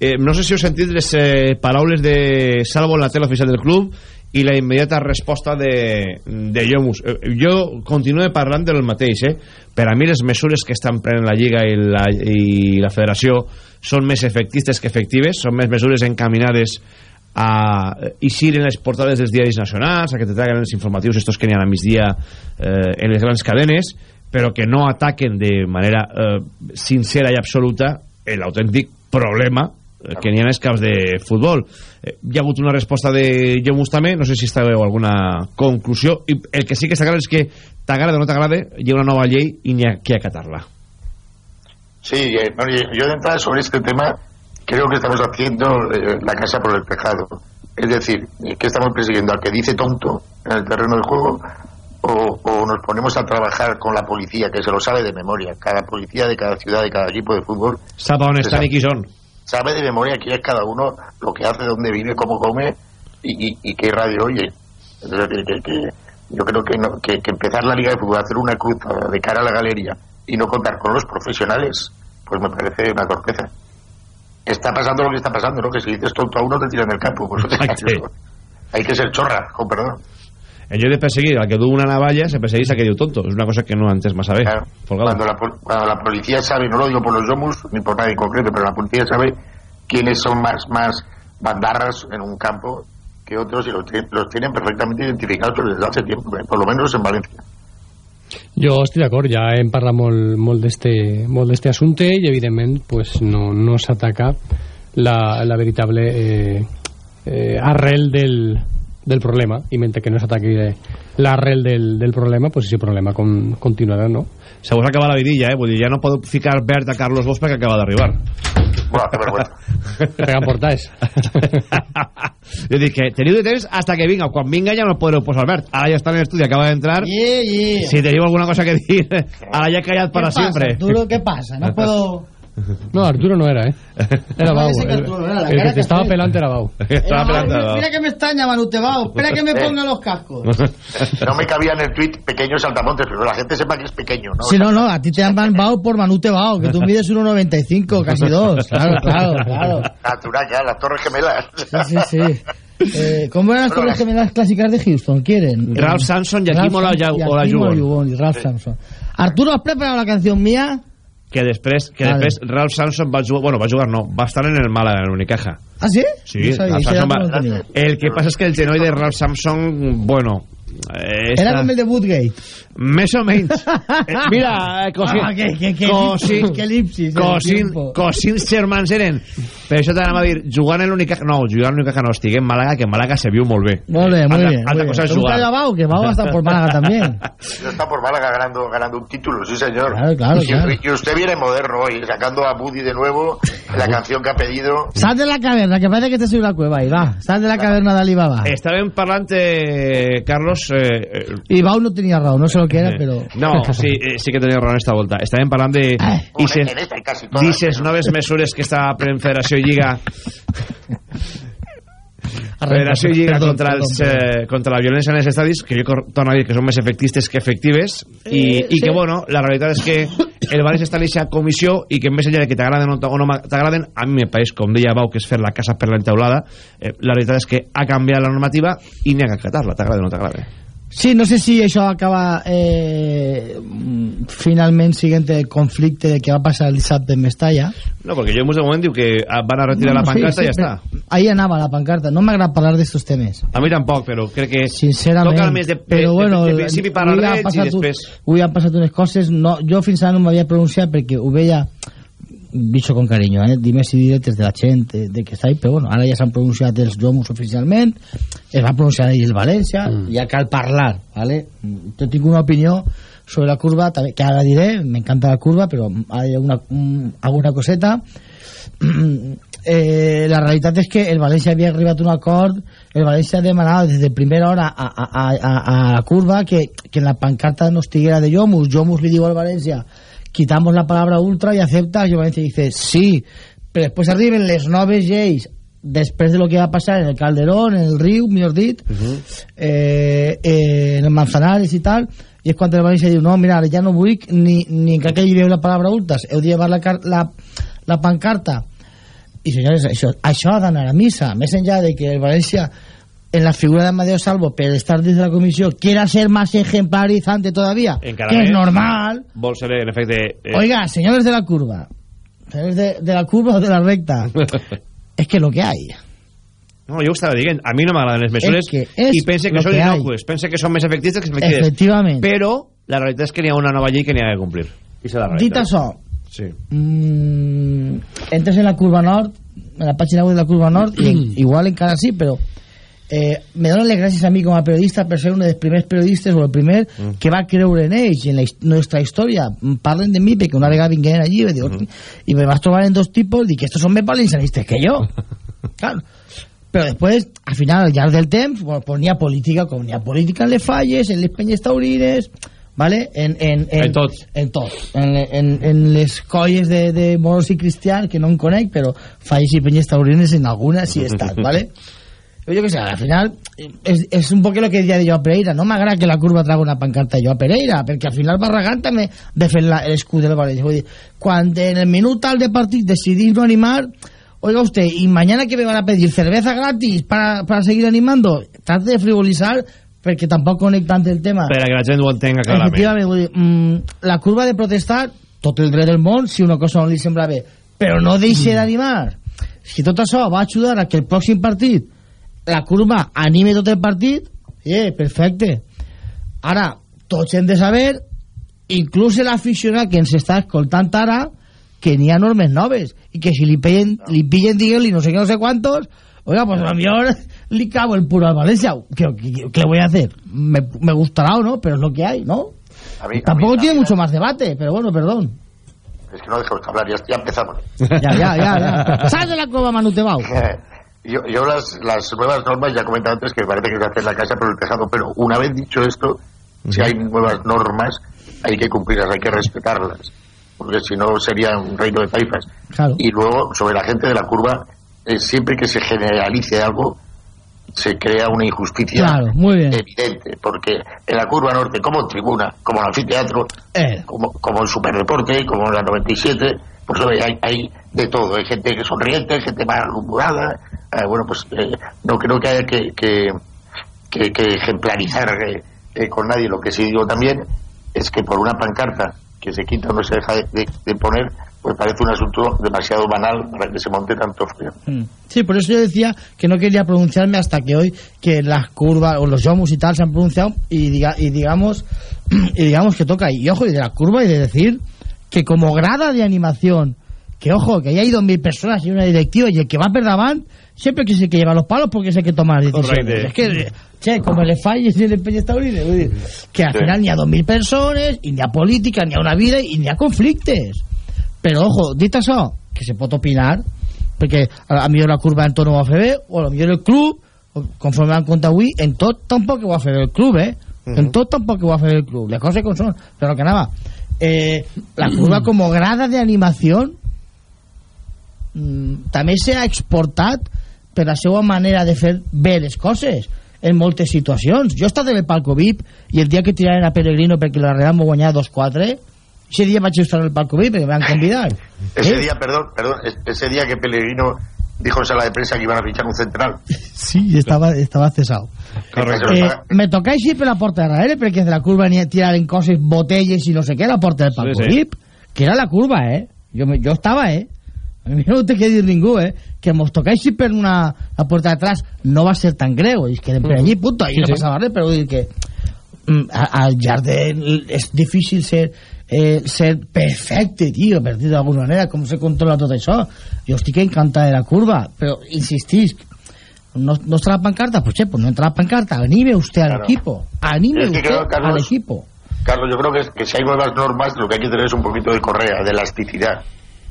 Eh, no sé si heu sentit les eh, paraules de Salvo en la tele oficial del club i la immediata resposta de, de Jomus. Eh, jo continuo parlant del mateix, eh? Per a mi les mesures que estan prenent la Lliga i la, i la Federació són més efectistes que efectives, són més mesures encaminades a eixir en les portades dels diaris nacionals, a que te traguen els informatius estos que n'hi ha a migdia eh, en les grans cadenes, però que no ataquen de manera eh, sincera i absoluta l'autèntic problema que n'hi ha camps de futbol. Eh, hi ha hagut una resposta de Jomus també, no sé si està alguna conclusió, i el que sí que està clar és que t'agrada o no t'agrada, hi ha una nova llei i n'hi ha que acatar-la. Sí, eh, yo de entrada sobre este tema creo que estamos haciendo eh, la casa por el tejado. Es decir, eh, que estamos persiguiendo al que dice tonto en el terreno del juego o, o nos ponemos a trabajar con la policía, que se lo sabe de memoria. Cada policía de cada ciudad, de cada equipo de fútbol, Sap on estan i qui són. Sabe de memoria quién es cada uno, lo que hace, dónde vive, cómo come y, y- y qué radio oye. Es decir, que, que yo creo que, no- que, que empezar la Liga de Fútbol a hacer una cruz de cara a la galería y no contar con los profesionales, pues me parece una torpeza. Está pasando lo que está pasando, ¿no? Que si dices tonto a uno te tiran del campo. Pues, hay que ser chorra, con perdón. En lloc de perseguir al que du una navalla, se perseguís al que diu tonto. És una cosa que no antes más saber. Folgado. Cuando la, pol- cuando la policía sabe, no lo digo por los Yomus ni por nadie en concreto, pero la policía sabe quiénes son más, más bandarras en un campo que otros y los, los tienen perfectamente identificados desde hace tiempo, eh, por lo menos en Valencia. Jo estic d'acord, ja hem parlat molt, molt d'este molt d'este assumpte i evidentment pues, no, no s'ataca la, la veritable eh, eh, arrel del, del problema i mentre que no s'ataqui l'arrel del, del problema pues ese problema con, continuarà no? Se vos acaba la vidilla, eh? Vull dir, ja no podeu ficar verd a Carlos Bosch perquè acaba d'arribar. Bueno, qué vergüenza. Pegant portades. Jo dic que teniu de temps hasta que vinga. Quan vinga ja no podreu posar verd. Ara ja està en l'estudi, acaba d'entrar. Yeah, yeah. Si teniu alguna cosa que dir, ara ja callat para ¿Qué pasa, siempre. Arturo? ¿Qué pasa? No puedo... No, Arturo no era, eh? Era Bau. El, Arturo no era, la el cara que te estaba pelante era Bau. Estaba pelando, mira, Bau. mira que me extraña, Manutebao. Espera que me ponga los cascos. No me cabía en el tuit pequeño saltamontes, pero la gente sepa que es pequeño, ¿no? Sí, no, no, a ti te llaman Bao por Manutebao, que tú mides 1,95, casi 2. Claro, claro, claro. Natural, ya, las torres gemelas. Sí, sí, sí. Eh, ¿Cómo eran las torres gemelas clásicas de Houston? ¿Quieren? Ralph Sampson y Ralph Olajuwon. Y Ralph Sampson. Arturo, ¿has preparado la canción mía? Que després, que Vale. després Ralph Sampson va jugar... Bueno, va jugar no, va estar en el Málaga, en l'Unicaja. ¿Ah, sí? Sí, No sabía, Ralph Sampson no va... El que passa és que el genoll de Ralph Sampson, bueno... Eh, Era està- com el de Woodgate. Més o menys. Eh, mira, eh, cosins... Ah, que- que- que- cosins, que elipsis cosins, germans eren. Per això t'anava a dir, jugant en l'Unicaja... No, jugant en l'Unicaja no, estigué en Màlaga, que en Màlaga se viu molt bé. Bien, muy Altra- bien. altra cosa és jugar. A que a estar por Málaga también. Ya está por Málaga ganando, ganando un título, sí señor. Claro, claro, y, claro. y usted viene moderno hoy, sacando a Buddy de nuevo, la canción que ha pedido. Sal de la caverna, que parece que te soy una cueva ahí, va. Sal de la caverna de Alibaba. Estàvem parlant, eh, Carlos, dos... Eh, eh, I Bau no tenia raó, no sé el que era, eh, però... No, sí, eh, sí que tenia raó en esta volta. Estàvem parlant de dices noves mesures que està prenent Federació i Lliga Federació i Lliga Perdó, contra, els, perdó, eh, contra la violència en els estadis que jo torno a dir que són més efectistes que efectives i, Eh, i sí. que bueno, la realitat és que el València està en aquesta comissió i que més enllà de que t'agraden o no- no t'agraden a mi me pareix, com deia Bau, que és fer la casa per l'entaulada eh, la realitat és que ha canviat la normativa i n'hi ha que acatar-la, t'agrada o no t'agrada Sí, no sé si això acaba eh, finalment siguent el conflicte de què va passar el dissabte en Mestalla. no, perquè jo de moment diu que ah, van a retirar la No, sí, pancarta sí, i ja està Ahí anava la pancarta. No m'agrada parlar d'estos temes. a mi tampoc, però crec que Sincerament. toca el més de, de, però bueno, de, de principi avui ha drets i després Avui han passat unes coses... No, jo fins ara no m'havia pronunciat perquè ho veia dicho con cariño, eh? dimes i diretes de la gent de, de que està ahí, però bueno, ara ja s'han pronunciat els Jomus oficialment, es va pronunciar ahir el València, mm. ja cal parlar, ¿vale? Jo tinc una opinió sobre la curva, que ara diré, m'encanta la curva, però hi ha una, un, alguna coseta. eh, la realitat és que el València havia arribat a un acord, el València demanava des de primera hora a, a, a, a, la curva que, que en la pancarta no estiguera de Jomus, Jomus li diu al València quitamos la palabra ultra y acepta y el Valencia dice sí, pero después arriben les noves lleis després de lo que va passar en el Calderón, en el Riu, millor dit, uh -huh. eh, eh, en el Manzanares i tal, i és quan el València diu, no, mira, ja no vull ni, ni que aquell veu la paraula ultras, heu de llevar la, la, la pancarta. I senyors, això, això ha d'anar a missa, més enllà de que el València en la figura de Amadeo Salvo, per estar dins de la comissió, quiera ser más ejemplarizante todavía, Encara que es normal, vol ser en efecte eh, Oiga, señores de la curva, señores de, de la curva o de la recta, es que lo que hay. No, jo ho estava dient, a mi no m'agraden les mesures És que i pense que són inocues, pense que són més efectives que efectives. Efectivament. Però la realitat és que n'hi ha una nova llei que n'hi ha que complir. I és la realitat. Dit això, Sí. mm, entres en la curva nord, en la pàgina web de la curva nord, i igual encara sí, però eh, me donen les gràcies a mi com a periodista per ser un dels primers periodistes o el primer Mm. que va creure en ells en la nostra història. Parlen de mi perquè una vegada vingueren allí i, i me vas trobar en dos tipos i que estos son més valencianistes que jo claro però després, al final, al llarg del temps bueno, pues n'hi ha política com n'hi ha política en les falles, en les penyes taurines ¿vale? En, en, en, En tot. En tot. En, en, en les colles de, de moros i cristians, que no en conec, però falles i penyes taurines en alguna sí he estat, ¿vale? Jo què sé, al final és, és un poc el que deia de jo a Pereira no m'agrada que la curva traga una pancarta jo a Pereira perquè al final Barragán també defen la- l'escut del València vull dir, quan en el minut tal de partit decidís no animar oiga usted, y mañana que me van a pedir cerveza gratis para, para seguir animando trate de frivolizar perquè tampoc conec tant el tema Per a que la gent ho entenga clarament. Efectivament, vull dir, mm, la curva de protestar, tot el dret del món, si una cosa no li sembla bé, però no deixe d'animar. Si tot això va ajudar a que el pròxim partit la curva anime tot el partit, eh, perfecte. Ara, tots hem de saber, inclús l'aficionat que ens està escoltant ara, que n'hi ha normes noves, i que si li pillen, li pillen diguem-li no sé qué, no sé cuántos, oiga, pues a lo li cago el puro al Valencia, ¿qué, qué, qué le voy a hacer? Me, me gustará o no, pero es lo que hay, ¿no? Mí- Tampoco tiene mucho más debate, pero bueno, perdón. Es que no dejamos hablar, ya, ya empezamos. Ya, ya, ya, ya. Sal de la cueva, Manu Tebau. Yo, yo las, las nuevas normas, ya he comentado antes que parece que se hace en la casa por el tejado, pero una vez dicho esto, si hay nuevas normas, hay que cumplirlas, hay que respetarlas, porque si no sería un reino de taifas. Claro. Y luego, sobre la gente de la curva, eh, siempre que se generalice algo, se crea una injusticia Claro, muy bien. evidente, porque en la curva norte, como en tribuna, como en anfiteatro, Eh. como, como en superdeporte, como en la 97, pues hay, hay de todo, hay gente que sonriente, hay gente más alumbrada, eh, bueno, pues eh, no creo que haya que, que, que- que ejemplarizar eh, con nadie. Lo que sí digo también es que por una pancarta que se quita o no se deja de, de- de poner, pues parece un asunto demasiado banal para que se monte tanto frío. Mm. Sí, por eso yo decía que no quería pronunciarme hasta que hoy que las curvas o los yomus y tal se han pronunciado y, diga, y digamos y digamos que toca y ojo y de la curva y de decir que como grada de animación que ojo que ahí hay 2.000 personas y una directiva y el que va per davant siempre que es el que lleva los palos porque es el que toma las decisiones Correcte. es que che, como le falles en el vull dir, que al Sí. final ni a 2.000 persones i ni a política, ni a una vida ni a conflictes però ojo, dit això que se pot opinar perquè a, a millor la curva en no ho va fer bé o a lo millor el club conforme han comptat avui, en tot tampoc ho va fer el club, eh? Mhm. En tot tampoc ho va fer el club. Les coses com són. Però que anava, eh, la curva com grada de animació mm, també s'ha exportat per la seva manera de fer bé les coses en moltes situacions. Jo he estat el palco VIP i el dia que tiraren a Peregrino perquè la Real m'ho guanyava 2-4 ese dia vaig estar en el palco VIP me van convidar. Ese ¿Eh? día, perdón, perdón, es- ese día que Pellegrino dijo en sala de prensa que iban a fichar un central. Sí, estava, estava cesat. Correcto. Eh, me toca així per la porta de darrere perquè de la curva ni tiraren coses, botelles i no sé què, a la porta del palco Sí, sí. VIP, que era la curva, eh? Jo, me- jo estava, eh? A mi no té que dir ningú, eh? Que mos tocaixi per una, la porta de atrás no va ser tan greu, és que per allí, punto, ahí Sí, no sí. passava res, però vull dir que mm, a- al Jardín és difícil ser eh, ser perfecte, tio, per dir d'alguna manera, com se controla tot això. Jo estic encantat de la curva, però insistisc, no, no está la pancarta, pues che, pues no entra la pancarta, anime usted al Claro. equipo, anime Es que usted creo, Carlos, al equipo. Carlos, yo creo que, es- que si hay nuevas normas, lo que hay que tener es un poquito de correa, de elasticidad.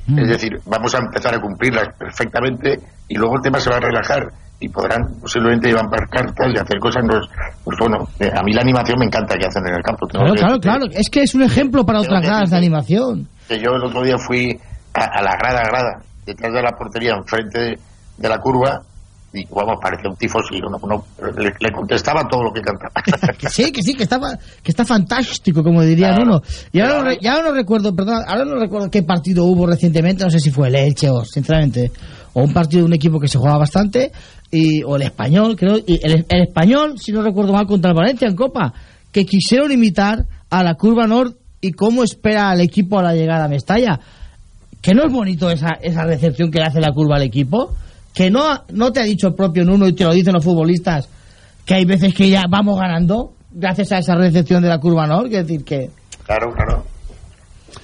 Mm. Es decir, vamos a empezar a cumplirlas perfectamente y luego el tema se va a relajar y podrán posiblemente llevar cartas y hacer cosas. Pues, pues bueno, eh, a mí la animación me encanta que hacen en el campo. Claro, claro, claro, es que es un ejemplo para otras gradas de animación. que yo el otro día fui a, a la grada, grada, detrás de la portería, enfrente de, de la curva, y vamos, parecía un tifosi, no, no, le, le contestaba todo lo que cantaba. Que sí, que sí, que estaba, que está fantástico, como dirían Claro. uno. Y ahora, no, ya no recuerdo, perdón, ahora no recuerdo qué partido hubo recientemente, no sé si fue el Elche o, sinceramente, o un partido de un equipo que se jugaba bastante, y, o el español, creo, y el, español, si no recuerdo mal, contra el Valencia en Copa, que quisieron imitar a la curva Nord y cómo espera al equipo a la llegada a Mestalla. Que no es bonito esa, esa recepción que le hace la curva al equipo, que no, no te ha dicho el propio Nuno y te lo dicen los futbolistas, que hay veces que ya vamos ganando gracias a esa recepción de la curva Nord, es decir que... claro, claro.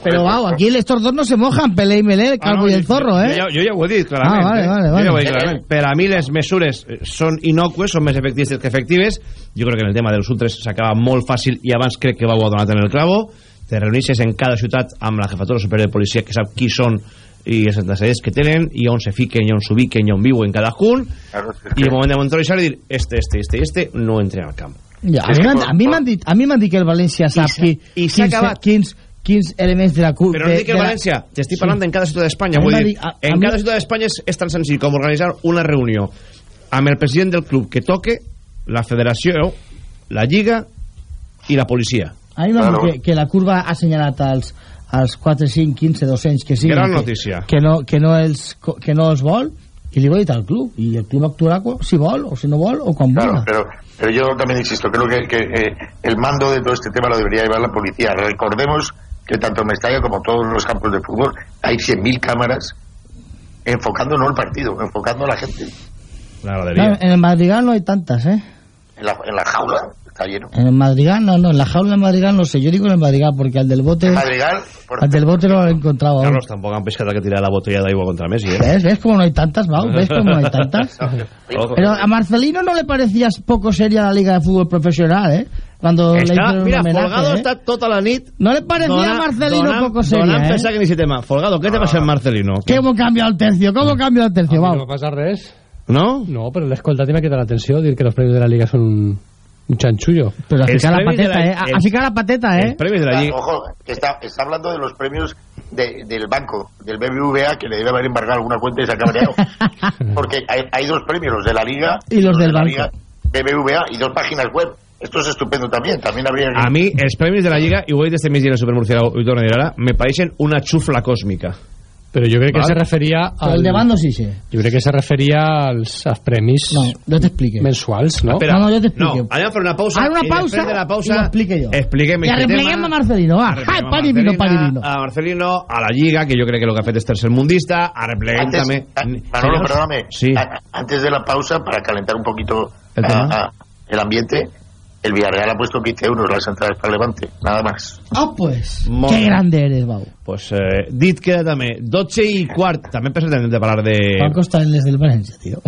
Pero vamos, aquí estos dos no se mojan, Pelé y Melé, el calvo Ah, no, y el jo- zorro, jo, ¿eh? Jo, jo ja ho he dit, clarament. Ah, vale, eh? vale, Jo vale. ja ho he dit, clarament. Per a mi les mesures eh, són inocues, són més efectives que efectives. Jo crec que en el tema dels ultres s'acaba molt fàcil i abans crec que vau ha donat en el clavo. Te reuneixes en cada ciutat amb la jefatura superior de policia que sap qui són i els antecedents que tenen i on se fiquen i on s'ubiquen i on viuen cadascun Claro, es i que- el moment de monitorizar i dir este, este, este, este no entren al camp. Ja, a, mi a mi m'han dit, a dit que el València sap qui, i quins, quins, quins elements de la curva... Però no dic el València, t'estic parlant en cada ciutat d'Espanya. A Vull dir, a- a en mi- cada ciutat d'Espanya és, és tan senzill com organitzar una reunió amb el president del club que toque, la federació, la lliga i la policia. A mi Claro. que, que la curva ha assenyalat als, als 4, 5, 15, 200 que siguin Gran que, notícia. que, no, que, no els, que no els vol i li ho ha dit al club i el club actuarà si vol o si no vol o quan Claro, vulga pero, pero yo también insisto, creo que, que, eh, el mando de todo este tema lo debería llevar la policía. Recordemos que tanto en Mestalla como todos los campos de fútbol hay 100.000 cámaras enfocando no el partido, enfocando a la gente. La en el Madrigal no hay tantas ¿eh? En la, en la jaula está lleno. en el Madrigal no, no, en la jaula del Madrigal no sé yo digo en el Madrigal porque al del bote En Madrigal, por al del bote no lo he encontrado aún. Carlos, tampoc han pescat que tirar la botella d'aigua contra Messi, eh? ¿Ves? ¿Ves cómo no hay tantas, Mau? ¿Ves cómo no hay tantas? Pero a Marcelino no le parecía poco seria la Liga de Fútbol Profesional, ¿eh? Cuando Està, mira, homenaje, Folgado ¿eh? està tota la nit... ¿No le parecía a Marcelino donant- poco seria, donant eh? pensar que ni ese tema. Folgado, ¿qué te pasa en Marcelino? ¿Qué hemos cambiado el tercio? ¿Cómo ha cambiado el tercio, No Mau? va passar res. ¿No? No, pero l'escoltat i m'ha quitat l'atenció dir que los premios de la Liga son un, un chanchullo. Pero a Els ficar la pateta, la- ¿eh? A- el- A ficar la pateta, ¿eh? premis de la Ah, Lliga... Ojo, que está, está hablando de los premios de- del banco, del BBVA, que le debe haber embargado alguna cuenta y se ha cabreado. Porque hay, hay dos premios, los de la Liga Y los del de la banco. Liga BBVA y dos páginas web. Esto es estupendo también. También habría que... A mi, els premis de la Lliga, i ho he dit este en el Supermurciélago, i torno a dir ara, me pareixen una xufla còsmica. Pero yo creo que Val. se refería Pero al... el de Bando sí, sí. Yo creo que se refería als, als premis No, yo te explique. mensuals, no? Espera, No, no, jo t'explico. No, anem a fer una pausa. Ara una i pausa després de la pausa i ho explique jo. Expliquem I este arrepleguem tema. a Marcelino, va. Ai, a Marcelino, vino. A Marcelino, a la Lliga, que jo crec que el que ha fet és tercermundista, arrepleguem Antes, també... a- Manolo, perdóname. Sí. A- antes de la pausa, para calentar un poquito ¿El a- tema? a- el ambiente, el Villarreal ha puesto 15 euros las entradas para Levante. Nada más. Ah, pues. Qué grande eres, Mau. Pues, eh, dit queda també 12 i quart també pensem de parlar de ¿Cuánto costan les del Valencia, tío?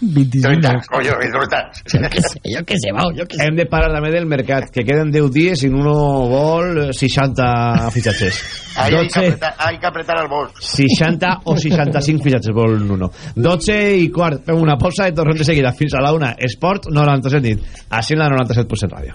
25 euros. Coño, ¿dónde Yo qué sé, yo qué sé, vamos, yo qué sé. hem de parlar també del mercat que queden 10 dies i uno vol 60 fitxatges Ahí hay que, apretar, hay que apretar al boss. 60 o 65 fitxatges vol Nuno 12 i quart fem una pausa i tornem de seguida fins a la una Esport 97 nit així en la 97% ràdio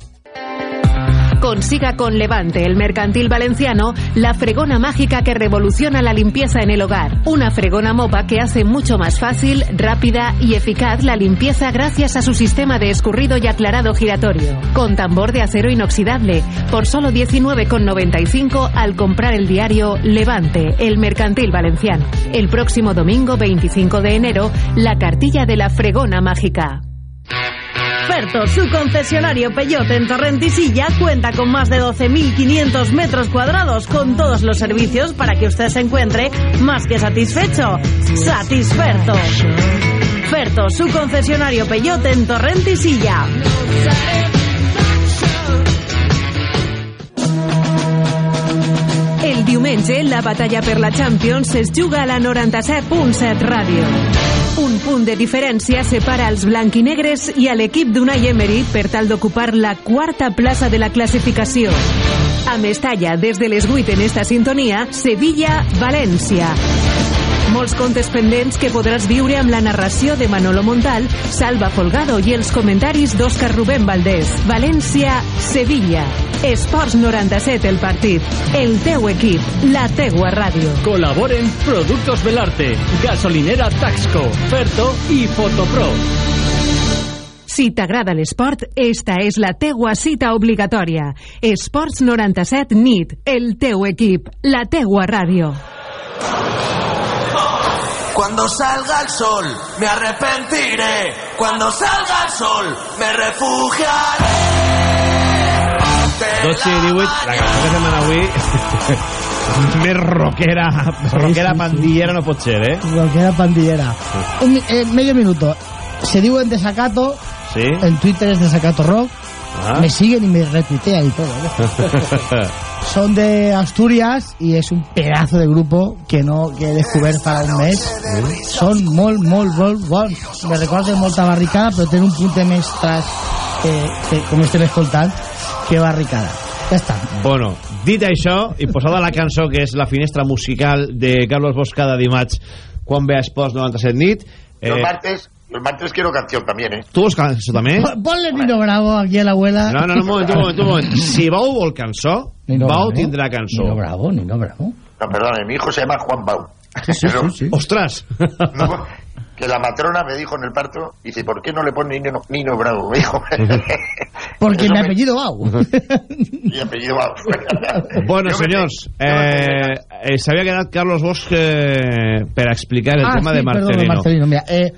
Consiga con Levante, el mercantil valenciano, la fregona mágica que revoluciona la limpieza en el hogar. Una fregona mopa que hace mucho más fácil, rápida y eficaz la limpieza gracias a su sistema de escurrido y aclarado giratorio. Con tambor de acero inoxidable, por solo 19,95 al comprar el diario Levante, el mercantil valenciano. El próximo domingo 25 de enero, la cartilla de la fregona mágica. Ferto, su concesionario Peyote en Torrentisilla cuenta con más de 12.500 metros cuadrados con todos los servicios para que usted se encuentre más que satisfecho. Satisferto. Ferto, su concesionario Peyote en Torrentisilla. El diumenge, la batalla per la Champions es juga a la 97.7 ràdio. Un punt de diferència separa els blanquinegres i a l'equip d'Unai Emery per tal d'ocupar la quarta plaça de la classificació. A Mestalla, des de les 8 en esta sintonia, Sevilla-València. Molts contes pendents que podràs viure amb la narració de Manolo Montal, Salva Folgado i els comentaris d'Òscar Rubén Valdés. València-Sevilla. Esports 97 el partit. El teu equip. La teua ràdio. Colaboren Productos Belarte, Gasolinera Taxco, Ferto i Fotopro. Si t'agrada l'esport, esta és la teua cita obligatòria. Esports 97 NIT, el teu equip, la teua ràdio. Cuando salga el sol, me arrepentiré. Cuando salga el sol, me refugiaré. 12 i 18, la cançó que fem avui més rockera, rockera pandillera no pot ser, eh? Cualquiera pandillera. Un, eh, medio minuto. Se digo en Desacato, Sí? en Twitter es Desacato Rock. Ah. Me siguen y me retuitean y todo. ¿no? Son de Asturias y es un pedazo de grupo que no que he descubierto para un mes. Son molt, molt, molt bons. Me recorda molta barricada, però tenen un punt de més tras que, que com estem escoltant, que barricada. Ja està. Bueno, dit això, i posada la cançó que és la finestra musical de Carlos Boscada dimarts quan ve a Esports 97 nit Los eh, martes, los martes quiero canción también, ¿eh? tu vols cançó també? Ponle Nino Bravo aquí a la abuela. No, no, no, un moment, un moment, un moment. Si Bau vol cançó, Nino Bau Bravo. tindrà cançó. Nino Bravo, Nino Bravo. No, perdón, mi hijo se llama Juan Bau. Pero- Ostras. no, que la matrona me dijo en el parto, dice, ¿por qué no le pone Nino, Nino Bravo? Me dijo, Porque mi me- apellido Bau. mi apellido Bau. Bueno, Yo me- senyors, eh, eh, s'havia quedat Carlos Bosch eh, per explicar el ah, tema sí, de perdón, Marcelino. Marcelino. Mira, eh,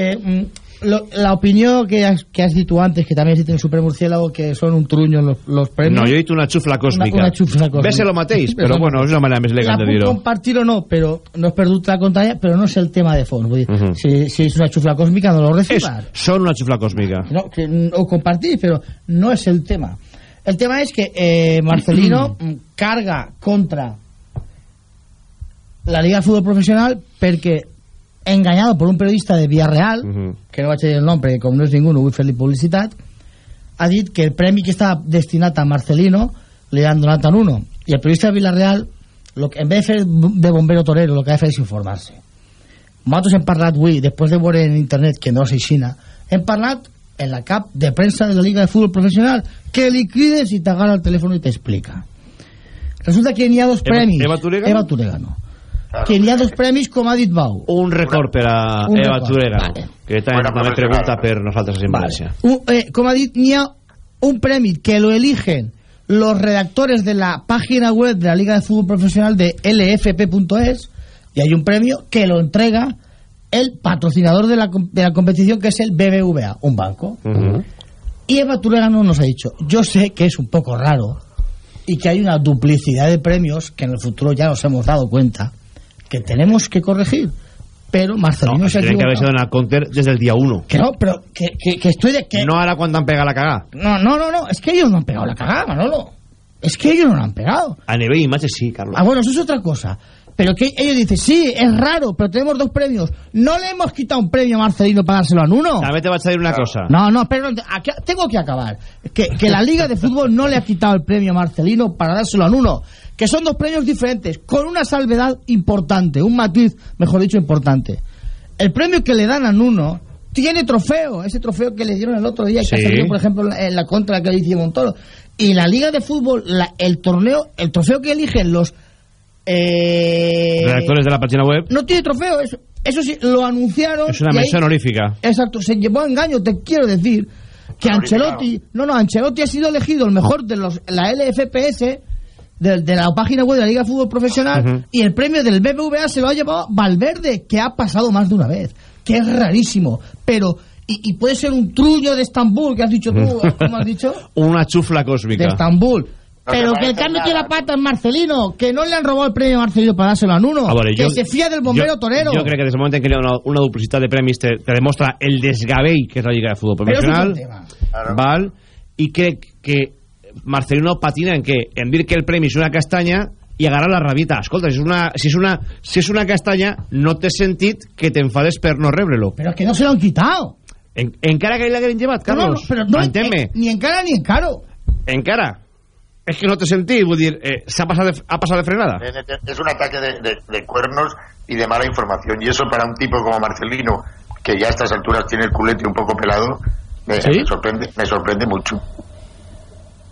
eh, mm, lo- la opinión que has, que has dicho antes, que también has dicho en Super Murciélago, que son un truño los, los premios. No, jo he dit una xufla còsmica. Una- una xufla còsmica. Ve ser lo però Exacte. bueno, és una manera més elegant de dir-ho. compartir o no, però no és perdut la contraria, però no és el tema de fons. Vull dir, Mhm. si, si és una xufla còsmica, no lo És, recibas. són una xufla còsmica. No, que, ho compartís, però no és el tema. El tema és que eh, Marcelino mm, carga contra la Liga de Fútbol Profesional perquè enganyado por un periodista de Villarreal, que no vaig dir el nom perquè com no és ningú no vull fer-li publicitat, ha dit que el premi que estava destinat a Marcelino li han donat a uno. I el periodista de Villarreal, lo que, en vez de fer de bombero torero, lo que ha de fer és informar-se. Nosaltres hem parlat avui, després de veure en internet que no és aixina, hem parlat en la cap de premsa de la Liga de Fútbol Profesional que li crides i t'agarra el telèfon i t'explica. Resulta que n'hi ha dos Eva- premis. Eva Turegano? Eva Turegano. Que n'hi ha dos premis, com ha dit Bau. Un record per a Un Eva record. Turera, que també, Buena també pregunta per nosaltres en València. Un- eh, como ha a- un premio que lo eligen los redactores de la página web de la Liga de Fútbol Profesional de lfp.es y hay un premio que lo entrega el patrocinador de la, com- de la competición, que es el BBVA, un banco. Y Eva Turegano nos ha dicho, yo sé que es un poco raro y que hay una duplicidad de premios que en el futuro ya nos hemos dado cuenta que tenemos que corregir. Pero Marcelino No, se ha tienen que haberse equivocado. donat compte desde el día 1. Que no, pero que, que, que estoy de que... No ahora cuando han pegado la cagada. No, no, no, no, es que ellos no han pegado la cagada, Manolo. Es que ellos no la han pegado. A nivel imatge sí, Carlos. Ah, bueno, eso es otra cosa. Pero que ellos dicen, sí, es raro, pero tenemos dos premios. No le hemos quitado un premio a Marcelino para dárselo a Nuno. També te vaig a dir una cosa. No, no, pero aquí- tengo que acabar. Que, que la Liga de Fútbol no le ha quitado el premio a Marcelino para dárselo a Nuno. Que son dos premios diferentes, con una salvedad importante, un matiz, mejor dicho, importante. El premio que le dan a Nuno tiene trofeo, ese trofeo que le dieron el otro día, que Sí. ha salido, por ejemplo, en la- contra que le hizo Montoro. Y la Liga de Fútbol, la- el torneo, el trofeo que eligen los... Eh, Redactores de la página web. no tiene trofeo, eso, eso sí, lo anunciaron. Es una mención honorífica. Exacto, se llevó a engaño, te quiero decir que Ancelotti, no, no, Ancelotti ha sido elegido el mejor de los la LFPS de, de la página web de la Liga de Fútbol Profesional Ujú. y el premio del BBVA se lo ha llevado Valverde, que ha pasado más de una vez, que es rarísimo, pero y, y puede ser un truño de Estambul, que has dicho tú, ¿cómo has dicho? Una chufla De cósmica. Estambul. No Pero que el cambio nada. tiene la pata en Marcelino, que no le han robado el premio a Marcelino para dárselo a Nuno, A veure, que jo- se fía del bombero jo, torero. Jo crec que des del moment en ha una, una duplicitat de premis te, te demostra el desgavell que és la Lliga de bon tema. val? Crec que Marcelino patina en què? En dir que el premi és una castanya i agarrar la rabita. Escolta, si és una, si és una, si és una castanya, no té sentit que t'enfades per no rebre-lo. Pero que no se lo han quitado. En, encara que l'hagueren llevat, No, no, Carlos. no, pero no, Entén-me. eh, ni en cara ni en caro. Encara. És que no té sentit, vull dir, eh, s'ha passat, de, ha passat de frenada. Es un ataque de, de- de cuernos y de mala información. Y eso para un tipo como Marcelino, que ya a estas alturas tiene el culete un poco pelado, me, me sorprende, me sorprende mucho.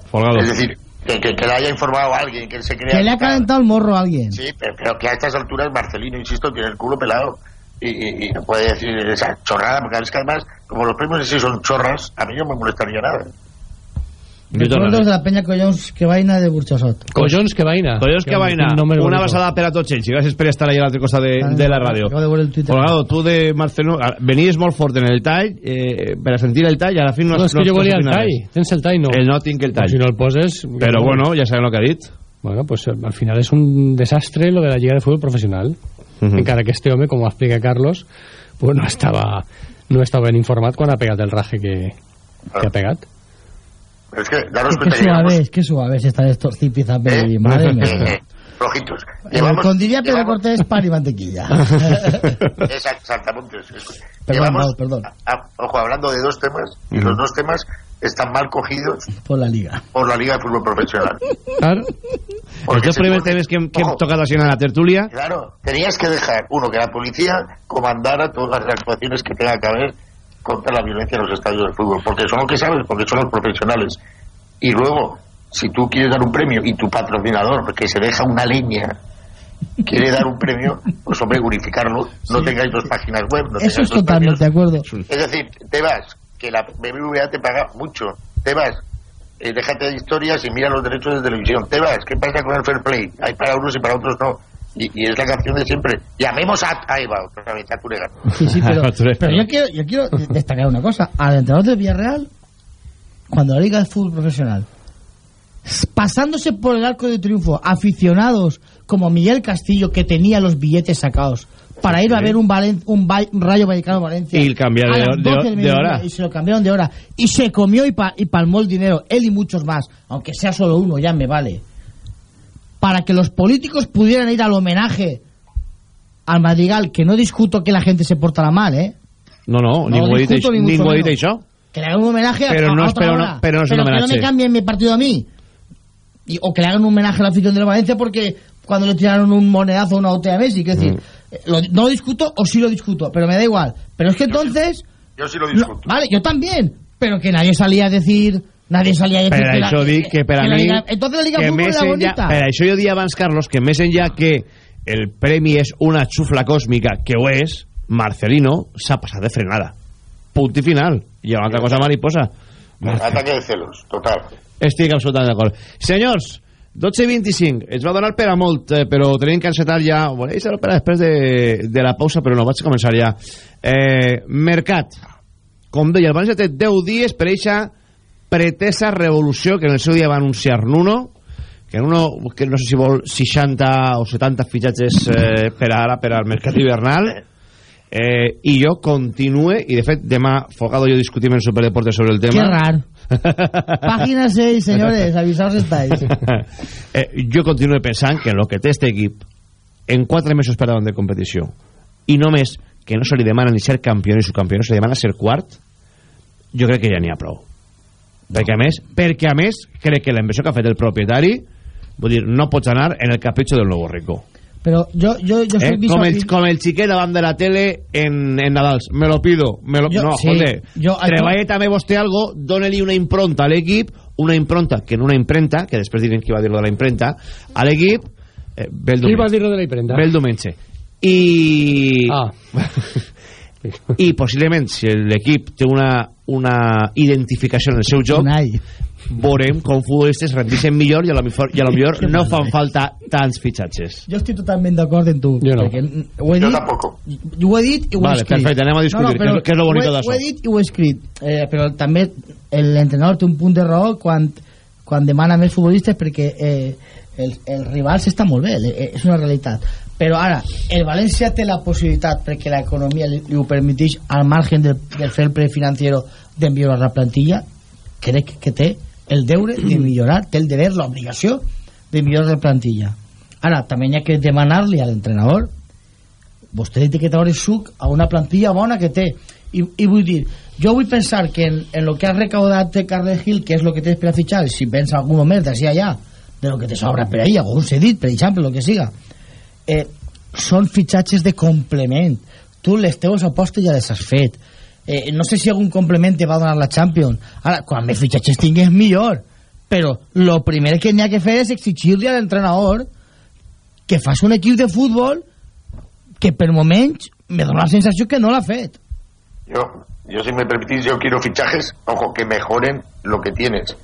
Folgado. Es decir, que, que, que le haya informado a alguien, que él se crea... Que le ha calentado el morro a alguien. Sí, pero, pero que a estas alturas Marcelino, insisto, tiene el culo pelado. Y, y- y no puede decir esa chorrada, porque es que además, como los premios en sí son chorras, a mí no me molestaría nada. Recuerdos de la Peña Collons que vaina de Burchasot. Collons que vaina. Collons que vaina. Una abraçada per a tots ells. I gràcies per estar allà a l'altra cosa de, de la ràdio. Folgado, tu de Marcelo... ah, Venies molt fort en el tall, eh, per a sentir el tall, a la fi no... És que jo volia el tall. Tens el tall, no. El no tinc el tall. Si no el poses... Però bueno, ja sabem el que ha dit. Bueno, pues al final es un desastre lo de la Liga de Fútbol Profesional. Ujú. Encara que este home, como explica Carlos, pues no estaba, no estaba ben informat quan ha pegat el raje que, que ha pegat. Es que daros Qué cuenta que llevamos suaves, qué suaves están estos tipizas, baby. Madre mía. flojitos. Eh, Llevamos, Con diría Pedro llevamos- Cortés, pan y mantequilla. Exact- Saltamontes. Es- Perdón, llevamos, Pau, perdón. a- ojo, hablando de dos temas, y los dos temas están mal cogidos Por la liga. por la Liga de Fútbol Profesional. Claro. Els dos primers temes que que hem tocat així en la tertúlia... Claro, tenías que dejar, uno, que la policía comandara todas las actuaciones que tenga que haber contra la violencia en los estadios de fútbol, porque son los que saben, porque son los profesionales. Y luego, si tú quieres dar un premio y tu patrocinador, porque se deja una leña, quiere dar un premio, pues hombre, unificarlo, no tengáis dos páginas web, no Eso es totalmente de acuerdo. es decir, te vas, que la BBVA te paga mucho, te vas, eh, déjate de historias y mira los derechos de televisión, te vas, ¿qué pasa con el fair play? Hay para unos y para otros no. Y, y es la canción de siempre. Llamemos a, a Eva, otra vez, a Turega. Sí, sí, pero, pero yo quiero, yo quiero destacar una cosa. Al entrenador de Villarreal, cuando la Liga de Fútbol Profesional, pasándose por el arco de triunfo, aficionados como Miguel Castillo, que tenía los billetes sacados, para ir a ver un, Valen- un, un Rayo Vallecano Valencia. Y cambiar de- las de- 12 del de mediodía, hora. Y se lo cambiaron de hora. Y se comió y, pa- y palmó el dinero, él y muchos más, aunque sea solo uno, ya me vale. Para que los políticos pudieran ir al homenaje al Madrigal, que no discuto que la gente se portará mal, ¿eh? No, no, No ningú ha dit, discuto ni això- mucho ningú ha dit menos. això. Que le hagan un homenaje Pero a, no a es- otra pero no- pero no es un que no homenaje. me cambien mi partido a mí. Y- o que le hagan un homenaje a la afición de la Valencia porque cuando le tiraron un monedazo a una OT a Messi. Quiero decir, eh, lo- no lo discuto o sí lo discuto, pero me da igual. Pero es que entonces... Yo sí lo no, discuto. vale, yo también. Pero que nadie salía a decir... Nadie salía a decir Per que la- això dic que per a la mi... Liga- entonces la Liga Fútbol era enllà- bonita. Per això jo dia abans, Carlos, que més enllà que el premi és una xufla còsmica, que ho és, Marcelino s'ha passat de frenada. Punt i final. I una altra cosa mariposa. Ataque de celos, total. Estic absolutament d'acord. Senyors, 12 i 25, ens va donar per a molt, eh, però tenim que encetar ja, bueno, serà per a després de, de la pausa, però no, vaig a començar ja. Eh, mercat, com deia, el València té 10 dies per eixa pretesa revolució que en el seu dia va anunciar Nuno, que Nuno, que no sé si vol 60 o 70 fitxatges eh, per ara, per al mercat hivernal, eh, i jo continue, i de fet demà Fogado i jo discutim en Superdeportes sobre el tema. Qué raro. Página 6, señores, avisaos estáis. eh, jo continuo pensant que el que té este equip en 4 mesos per davant de competició i només que no se li demana ni ser campió ni subcampió, no se li demana ser quart jo crec que ja n'hi ha prou perquè a més, perquè a més crec que la inversió que ha fet el propietari vull dir, no pots anar en el capritxo del nou rico Pero yo, yo, yo soy eh? com, el, com el xiquet davant de la tele en, en Nadals, me lo pido me lo, Jo- no, sí, joder, jo- treballa també vostè algo dóna-li una impronta a l'equip una impronta que en una imprenta que després direm qui va dir-lo de la imprenta a l'equip eh, ve el Qui va dir-lo de la imprenta? ve el diumenge i Ah. i possiblement si l'equip té una, una identificació en el seu joc veurem com futbolistes rendixen millor i a lo millor, i a lo millor no fan falta tants fitxatges Yo estoy totalmente de acuerdo en tu. Yo no. ho he dit, tampoco. Ho he dit i ho he Vale, escrit. perfecte, anem a discutir, que és- que és lo he, d'això. Ho he dit i ho he escrit. Eh, però també l'entrenador té un punt de raó quan, quan demana més futbolistes perquè eh, el, el rival s'està molt bé, eh, és una realitat. Però ara, el València té la possibilitat, perquè l'economia li, li ho permeteix, al margen del, del fer prefinanciero de millorar la plantilla, crec que té el deure de millorar, té el deber, l'obligació de millorar la plantilla. Ara, també hi ha que demanar-li a l'entrenador vostè té que treure suc a una plantilla bona que té i, i vull dir, jo vull pensar que en, en lo que ha recaudat de Carles Gil que és lo que tens per a fitxar, si pensa algun moment d'ací allà, de lo que te sobra per ahí algun cedit, per exemple, lo que siga eh, són fitxatges de complement. Tu les teves apostes ja les has fet. Eh, no sé si algun complement te va donar la Champions. Ara, quan més fitxatges tingues millor. Però lo primer que n'hi ha que fer és exigir-li a l'entrenador que fas un equip de futbol que per moments me dona la sensació que no l'ha fet. Yo, yo si me permitís, yo quiero fichajes, ojo, que mejoren lo que tienes.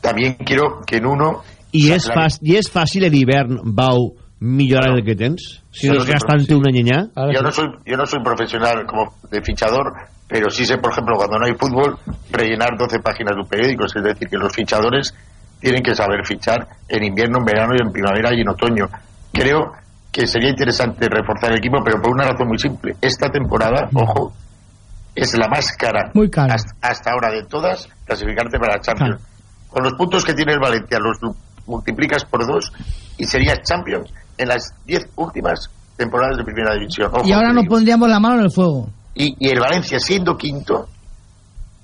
También quiero que en uno... i és, fàcil, i és fàcil d'hivern, Bau, millorar el que tens? Si no no és sé, gastant pero sí. una llenyà? Yo no, soy, yo no soy profesional como de fichador, pero sí sé, por ejemplo, cuando no hay fútbol, rellenar 12 páginas de un periódico. Es decir, que los fichadores tienen que saber fichar en invierno, en verano y en primavera y en otoño. Creo que sería interesante reforzar el equipo, pero por una razón muy simple. Esta temporada, ojo, es la más cara, Muy cara. Hasta, hasta ahora de todas, clasificarte para la Champions. Con los puntos que tiene el Valencia, los multiplicas por dos y serías Champions en las 10 últimas temporadas de Primera División. Ojo, y ahora nos pondríamos la mano en el fuego y, y el Valencia siendo quinto,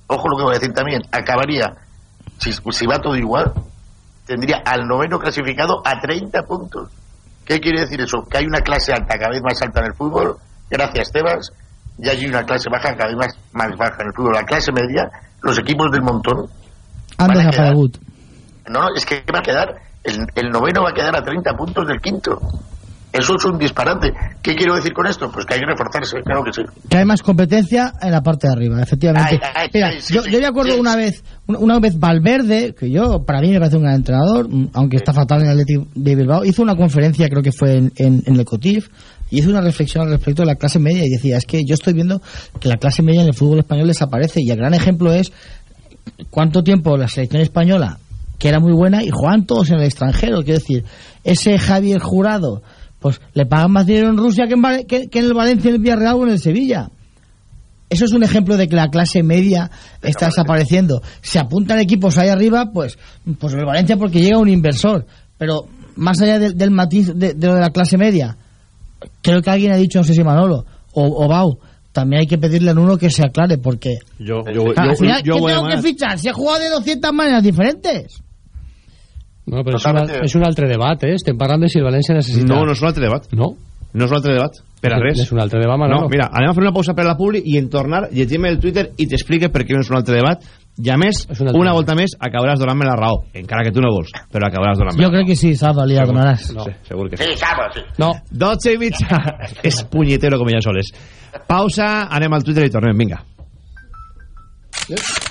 ojo lo que voy a decir también, acabaría, si, si va todo igual, tendría al noveno clasificado a 30 puntos. ¿Qué quiere decir eso? Que hay una clase alta cada vez más alta en el fútbol, gracias Tebas, y hay una clase baja cada vez más, más baja en el fútbol. La clase media, los equipos del montón, Van a desaparegut no, no, es que va a quedar, el, el noveno va a quedar a 30 puntos del quinto. Eso es un disparate. ¿Qué quiero decir con esto? Pues que hay que reforzarse, claro que sí. que hay más competencia en la parte de arriba, efectivamente. Ay, ay, Mira, ay, sí, yo, sí, yo me acuerdo sí. una vez, una, vez Valverde, que yo, para mí me parece un gran entrenador, mm, aunque está fatal en el Athletic de Bilbao, hizo una conferencia, creo que fue en, en, en el Cotif, y hizo una reflexión al respecto de la clase media y decía, es que yo estoy viendo que la clase media en el fútbol español desaparece y el gran ejemplo es cuánto tiempo la selección española, que era muy buena, y jugaban todos en el extranjero. Quiero decir, ese Javier Jurado, pues le pagan más dinero en Rusia que en, que, que en el Valencia, en el Villarreal o en el Sevilla. Eso es un ejemplo de que la clase media está desapareciendo. Se apuntan equipos ahí arriba, pues, pues el Valencia porque llega un inversor. Pero más allá del, del matiz de, de lo de la clase media, creo que alguien ha dicho, no sé si Manolo o, o Bau, también hay que pedirle a uno que se aclare, porque al final, jo ¿qué ho he tengo que fichar? Si he jugado de 200 maneras diferentes. No, però és, una, és un altre debat, eh? Estem parlant de si el València necessita... No, no és un altre debat. No? No és un altre debat, per a res. És un altre debat, Manolo. No, mira, anem a fer una pausa per la publi i en tornar llegim el Twitter i t'explique per què no és un altre debat. I a més, una debat. volta més acabaràs donant-me la raó, encara que tu no vols, però acabaràs donant-me Yo creo que sí, Salva, li la donaràs. No. Sí, segur que sí. Sí, Salva, sí. No. 12 i mitja. és punyetero com ella soles. Pausa, anem al Twitter i tornem, vinga. Yes.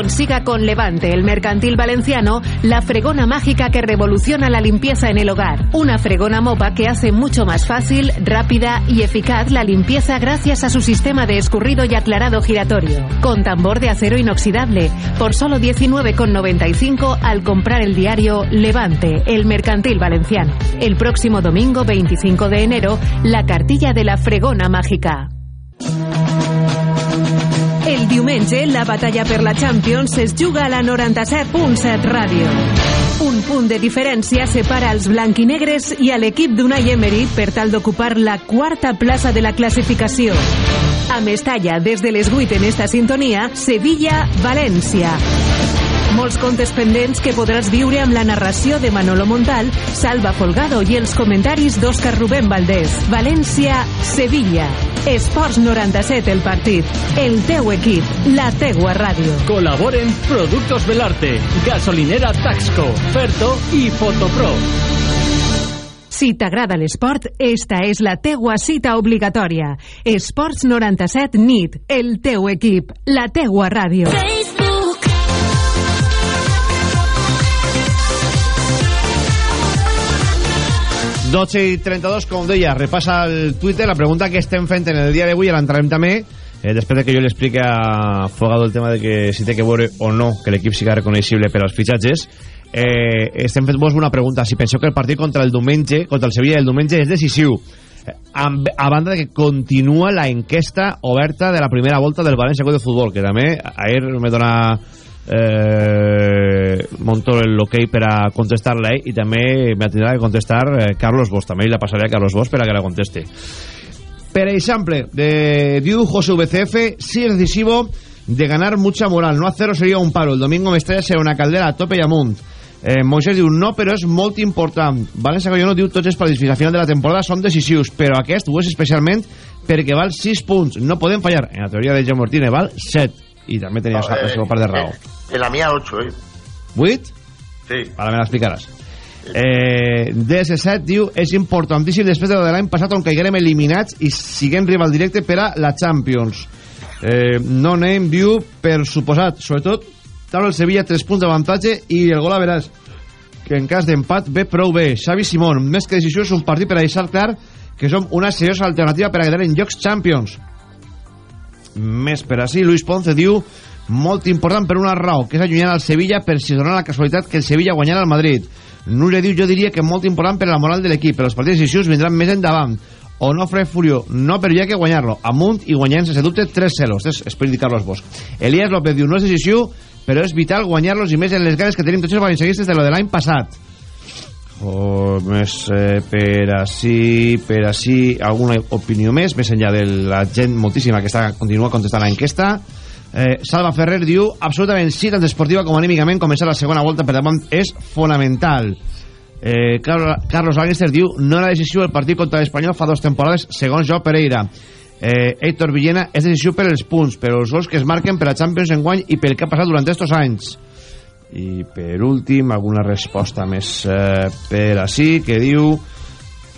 Consiga con Levante, el mercantil valenciano, la fregona mágica que revoluciona la limpieza en el hogar. Una fregona mopa que hace mucho más fácil, rápida y eficaz la limpieza gracias a su sistema de escurrido y aclarado giratorio. Con tambor de acero inoxidable, por solo 19,95 al comprar el diario Levante, el mercantil valenciano. El próximo domingo 25 de enero, la cartilla de la fregona mágica. Diumenge, la batalla per la Champions es juga a la 97.7 ràdio. Un punt de diferència separa els blanquinegres i a l'equip d'Unai Emery per tal d'ocupar la quarta plaça de la classificació. A Mestalla, des de les 8 en esta sintonia, Sevilla-València. Molts contes pendents que podràs viure amb la narració de Manolo Montal, Salva Folgado i els comentaris d'Òscar Rubén Valdés. València-Sevilla. Esports 97 el partit. El teu equip. La teua ràdio. Colaboren Productos Belarte, Gasolinera Taxco, Ferto i Fotopro. Si t'agrada l'esport, esta és la teua cita obligatòria. Esports 97 NIT, el teu equip, la teua ràdio. 12 i 32, com deia, repassa el Twitter, la pregunta que estem fent en el dia d'avui, l'entrarem també, eh, després de que jo li expliqui a Fogado el tema de que si té que veure o no que l'equip siga reconeixible per als fitxatges, eh, estem fent-vos una pregunta, si penseu que el partit contra el diumenge, contra el Sevilla el diumenge és decisiu, eh, a banda de que continua la enquesta oberta de la primera volta del València Club de Futbol, que també ahir me dona eh, Montoro el ok per a contestar-la eh, i també me tindrà que contestar eh, Carlos Bosch. També la passaré a Carlos Bosch per a que la conteste. Per exemple de diu José VCF si es decisivo de ganar mucha moral. No a cero sería un paro. El domingo Mestalla serà una caldera a tope i amunt. Eh, Moisés diu no però és molt important. València Collonó diu tots els partits fins al final de la temporada són decisius però aquest ho és especialment perquè val 6 punts. No podem fallar. En la teoria de Jaume Martínez val 7 i també tenia no, eh, la seva part de raó. eh, en la mía 8 eh. 8? sí. Ara me l'explicaràs. Eh, DS7 diu és importantíssim després de lo de l'any passat on caiguem eliminats i siguem rival directe per a la Champions. Eh, no anem diu per suposat sobretot tal el Sevilla 3 punts d'avantatge i el gol a veràs que en cas d'empat ve prou bé. Xavi Simón, més que decisió és un partit per a deixar clar que som una seriosa alternativa per a quedar en llocs Champions més per així. Luis Ponce diu molt important per una raó que és allunyar al Sevilla per si dona la casualitat que el Sevilla guanyarà al Madrid. Núria diu jo diria que molt important per la moral de l'equip però els partits decisius vindran més endavant. Onofre Furio, no però hi ha que guanyar-lo amunt i guanyant sense dubte 3-0 este és esperit de Carlos Bosch. Elías López diu no és decisiu però és vital guanyar-los i més en les ganes que tenim tots els valencianistes de lo de l'any passat o més eh, per així per així alguna opinió més més enllà de la gent moltíssima que està continua contestant l'enquesta eh, Salva Ferrer diu absolutament sí tant esportiva com anímicament començar la segona volta per davant és fonamental. Eh, Carlos, Lannister diu no era decisiu el partit contra l'Espanyol fa dues temporades segons jo Pereira. Eh, Héctor Villena és decisiu per els punts per els gols que es marquen per a Champions en guany i pel que ha passat durant estos anys i per últim alguna resposta més eh, per així que diu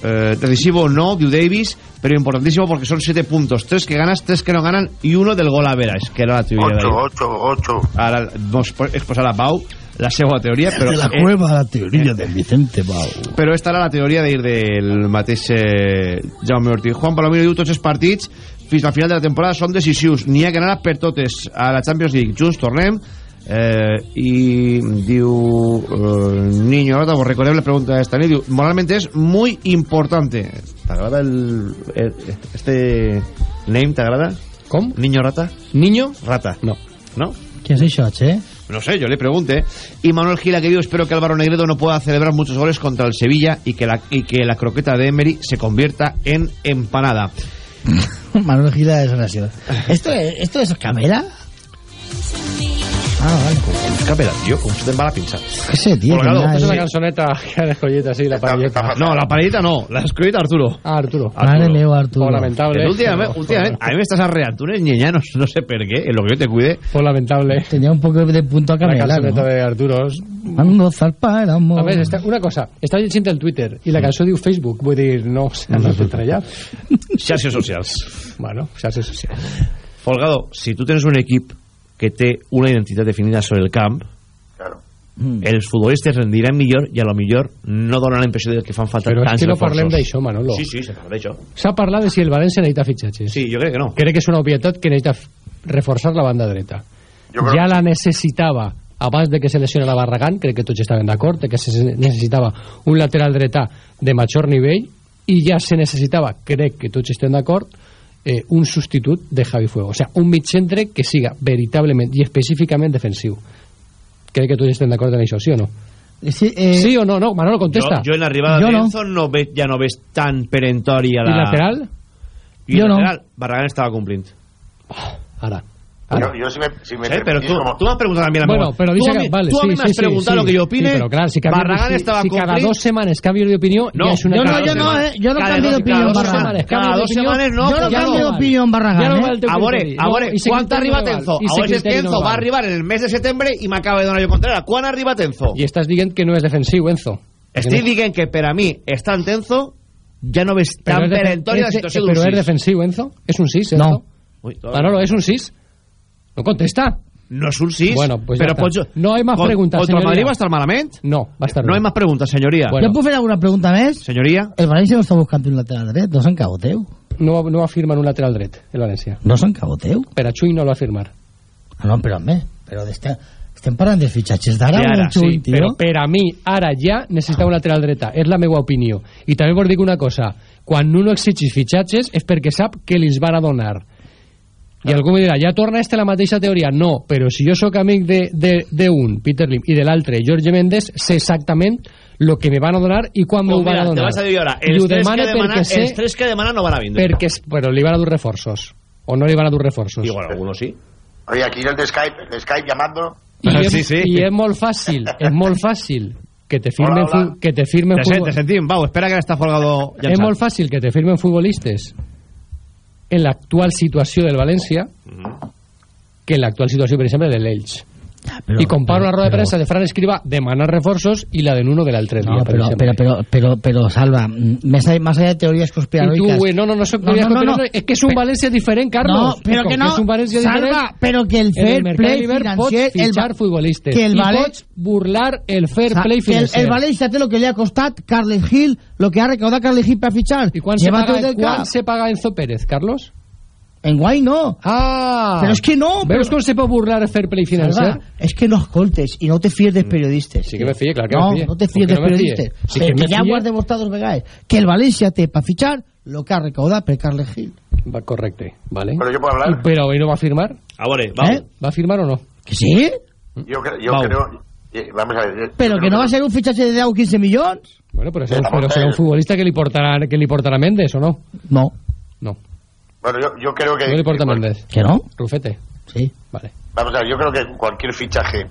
eh, decisivo no, diu Davis però importantísimo porque son 7 puntos. 3 que ganas, 3 que no ganan y uno del gol a veras que era la teoria 8, 8, 8 ara vamos a exposar a Pau la seva teoria però, de la cueva la teoria de Vicente Pau. però esta era la teoria d'ir del mateix eh, Jaume Ortiz. Juan Palomino diu tots els partits fins al final de la temporada són decisius. N'hi ha que anar per totes. A la Champions League junts tornem eh, i diu eh, Niño Rata, vos recordem la pregunta esta nit, diu, moralmente es muy importante ¿t'agrada el, el, este name, t'agrada? Com? Niño Rata? Niño? Rata no no? què és això, che? No sé, yo le pregunté. Y Manuel Gila que digo, espero que Álvaro Negredo no pueda celebrar muchos goles contra el Sevilla y que la, y que la croqueta de Emery se convierta en empanada. Manuel Gila es gracioso. ¿Esto es, esto es Camela? Ah, vale. Camela, tío, ¿cómo se te va la pinza? Ese tío. Colgado. que nada, Es una canzoneta que de joyeta, sí, la parilleta. No, la paredita no, la escrita Arturo. Ah, Arturo. Madre mía, Arturo. Por lamentable. Últimamente, últimamente, a mí me estás arreando, tú eres ñeña, no, no sé por qué, en lo que yo te cuide. Por lamentable. Tenía un poco de punto a La Camela, cançoneta ¿no? de Arturo. Ando zarpa el amor. A està, una cosa, està llegint el Twitter i la cançó diu Facebook, vull dir, no, o sigui, no s'entra allà. Xarxes socials. Bueno, xarxes socials. Folgado, si tú tienes un equip que té una identitat definida sobre el camp, Claro. els futbolistes rendiran millor i a lo millor no donen la impressió de que fan falta Però és que no reforços. parlem d'això, Manolo. Sí, sí, se parla d'això. S'ha parlat de si el València necessita fitxatges. Sí, jo crec que no. Crec que és una obvietat que necessita reforçar la banda dreta. Ja la necessitava abans de que se lesionara Barragán, crec que tots estaven d'acord, de que se necessitava un lateral dretà de major nivell i ja se necessitava, crec que tots estem d'acord, eh, un substitut de Javi Fuego. O sea, un mitcentre que siga veritablement i específicament defensiu. Crec que tots estem d'acord en això, sí o no? Sí, eh, sí o no? No, Manolo, contesta. Jo, jo en l'arribada de no. Enzo no. ve, ja no ves tan perentori a la... I lateral? I Jo no. lateral, Barragán estava complint. Ara. Yo, yo si me, si me Sí, pero tú, como- tú me has preguntado a mí la Bueno, pero tú dice a que, mí, vale, tú a sí, mí me sí, has sí, preguntado sí. lo que yo opine. Sí, pero claro, si cambio- Barragán si- estaba si cada complint. dos semanas cambio de opinión, No, ya es una yo no, cada yo dos no, semanas. eh, yo no Cada cambio de opinión, cada dos Barragán. cada dos semanas no. Yo no claro. cambio de opinión, Barragán, no eh? val el teu A veure, criteri. a veure, No, i ese quan t'ha criteri arribat no val. Enzo? I ese A veure, és que criteri no Enzo va val. arribar en el mes de setembre i m'acaba de donar jo contrera. Quan ha arribat Enzo? I estàs dient que no és defensiu, Enzo. Estic dient que per a mi, estant Enzo, ja no ves tan perentoria la situació d'un Però és defensiu, Enzo? És un 6, Enzo? No. Manolo, és un 6? No contesta. No és un 6. Bueno, pues però ja està. pots... No hay más Con- preguntas, Contra el. Madrid va estar malament? No, va estar No bé. hay más preguntas, señoría. Bueno. ¿Yo puedo hacer alguna pregunta más? Señoría. El Valencia no está buscando un lateral derecho, no se'n caboteu. No, no va firmar un lateral dret, el València. No se'n caboteu. Per a Chuy no lo va firmar. Ah, no, però home, però d'este- estem parlant dels fitxatges d'ara o del Chuy, sí, tio? però per a mi, ara ja, necessita un lateral dreta. És la meva opinió. I també vos dic una cosa. Quan Nuno exigeix fitxatges és perquè sap que li van a donar. I algú me dirà, ja torna este la mateixa teoria? No, però si jo sóc amic d'un, de, de un, Peter Lim, i de l'altre, Jorge Méndez, sé exactament lo que me van a donar i quan me ho Pues van mira, a te donar. vas a dir ara, I els tres, que demana, perquè sé... els tres que demana no van a vindre. Perquè, es- però li van a dur reforços. O no li van a dur reforços. Igual, algunos sí. Oye, aquí el de Skype, el de Skype llamando. I, és, Sí, sí. I és molt fàcil, és molt fàcil que te firmen, Hola, hola. que te firmen Te, sent, futbol- te sentim, Pau, espera que està folgado és molt fàcil que te firmen futbolistes en l'actual situació del València que en l'actual situació, per exemple, de l'Elx. I comparo la roda de però- premsa de Fran Escriba demanar reforços i la de Nuno de l'altre dia, No, per però, exemple. però, però, però, però, Salva, más allá de teorías conspiranoicas... güey, no, no, no No, no, no, no. és que és un Pe- València diferent, Carlos. No, però Com que no, un Salva, però que el fair mercat play pots el fitxar va- futbolistes que el i Vale- pots burlar el fair play que el, el Valencia té lo que le ha costat Carles Gil, lo que ha recaudado Carles Gil para fichar. Se, paga, el quan cap. se paga Enzo Pérez, Carlos? En guay no. Ah! Però és que no. Veus però- com se pot burlar fair play financer? Salva, és que no escoltes i no te fies dels periodistes. Mm. Sí que me fíe, clar que no, me fíe. No te Com fies dels no periodistes. Sí que que ja ho has demostrat dos vegades. Que el València té per fichar lo que ha recaudat per Carles Gil. Va, correcte, vale. Pero yo puedo hablar. Però hoy no va a firmar. A veure, Pau. ¿Eh? ¿Va a firmar o no? Que sí, Yo, creo. eh, Vamos a ver. yo però creo que no va a ser un fitxatge de 10 o 15 milions. Bueno, pero será, pero será un futbolista que le importará que le importará Méndez o no? No. No. Bueno, yo, yo creo que. No le importa que- Méndez. ¿Que no? Rufete. Sí. Vale. Vamos a ver, yo creo que cualquier fichaje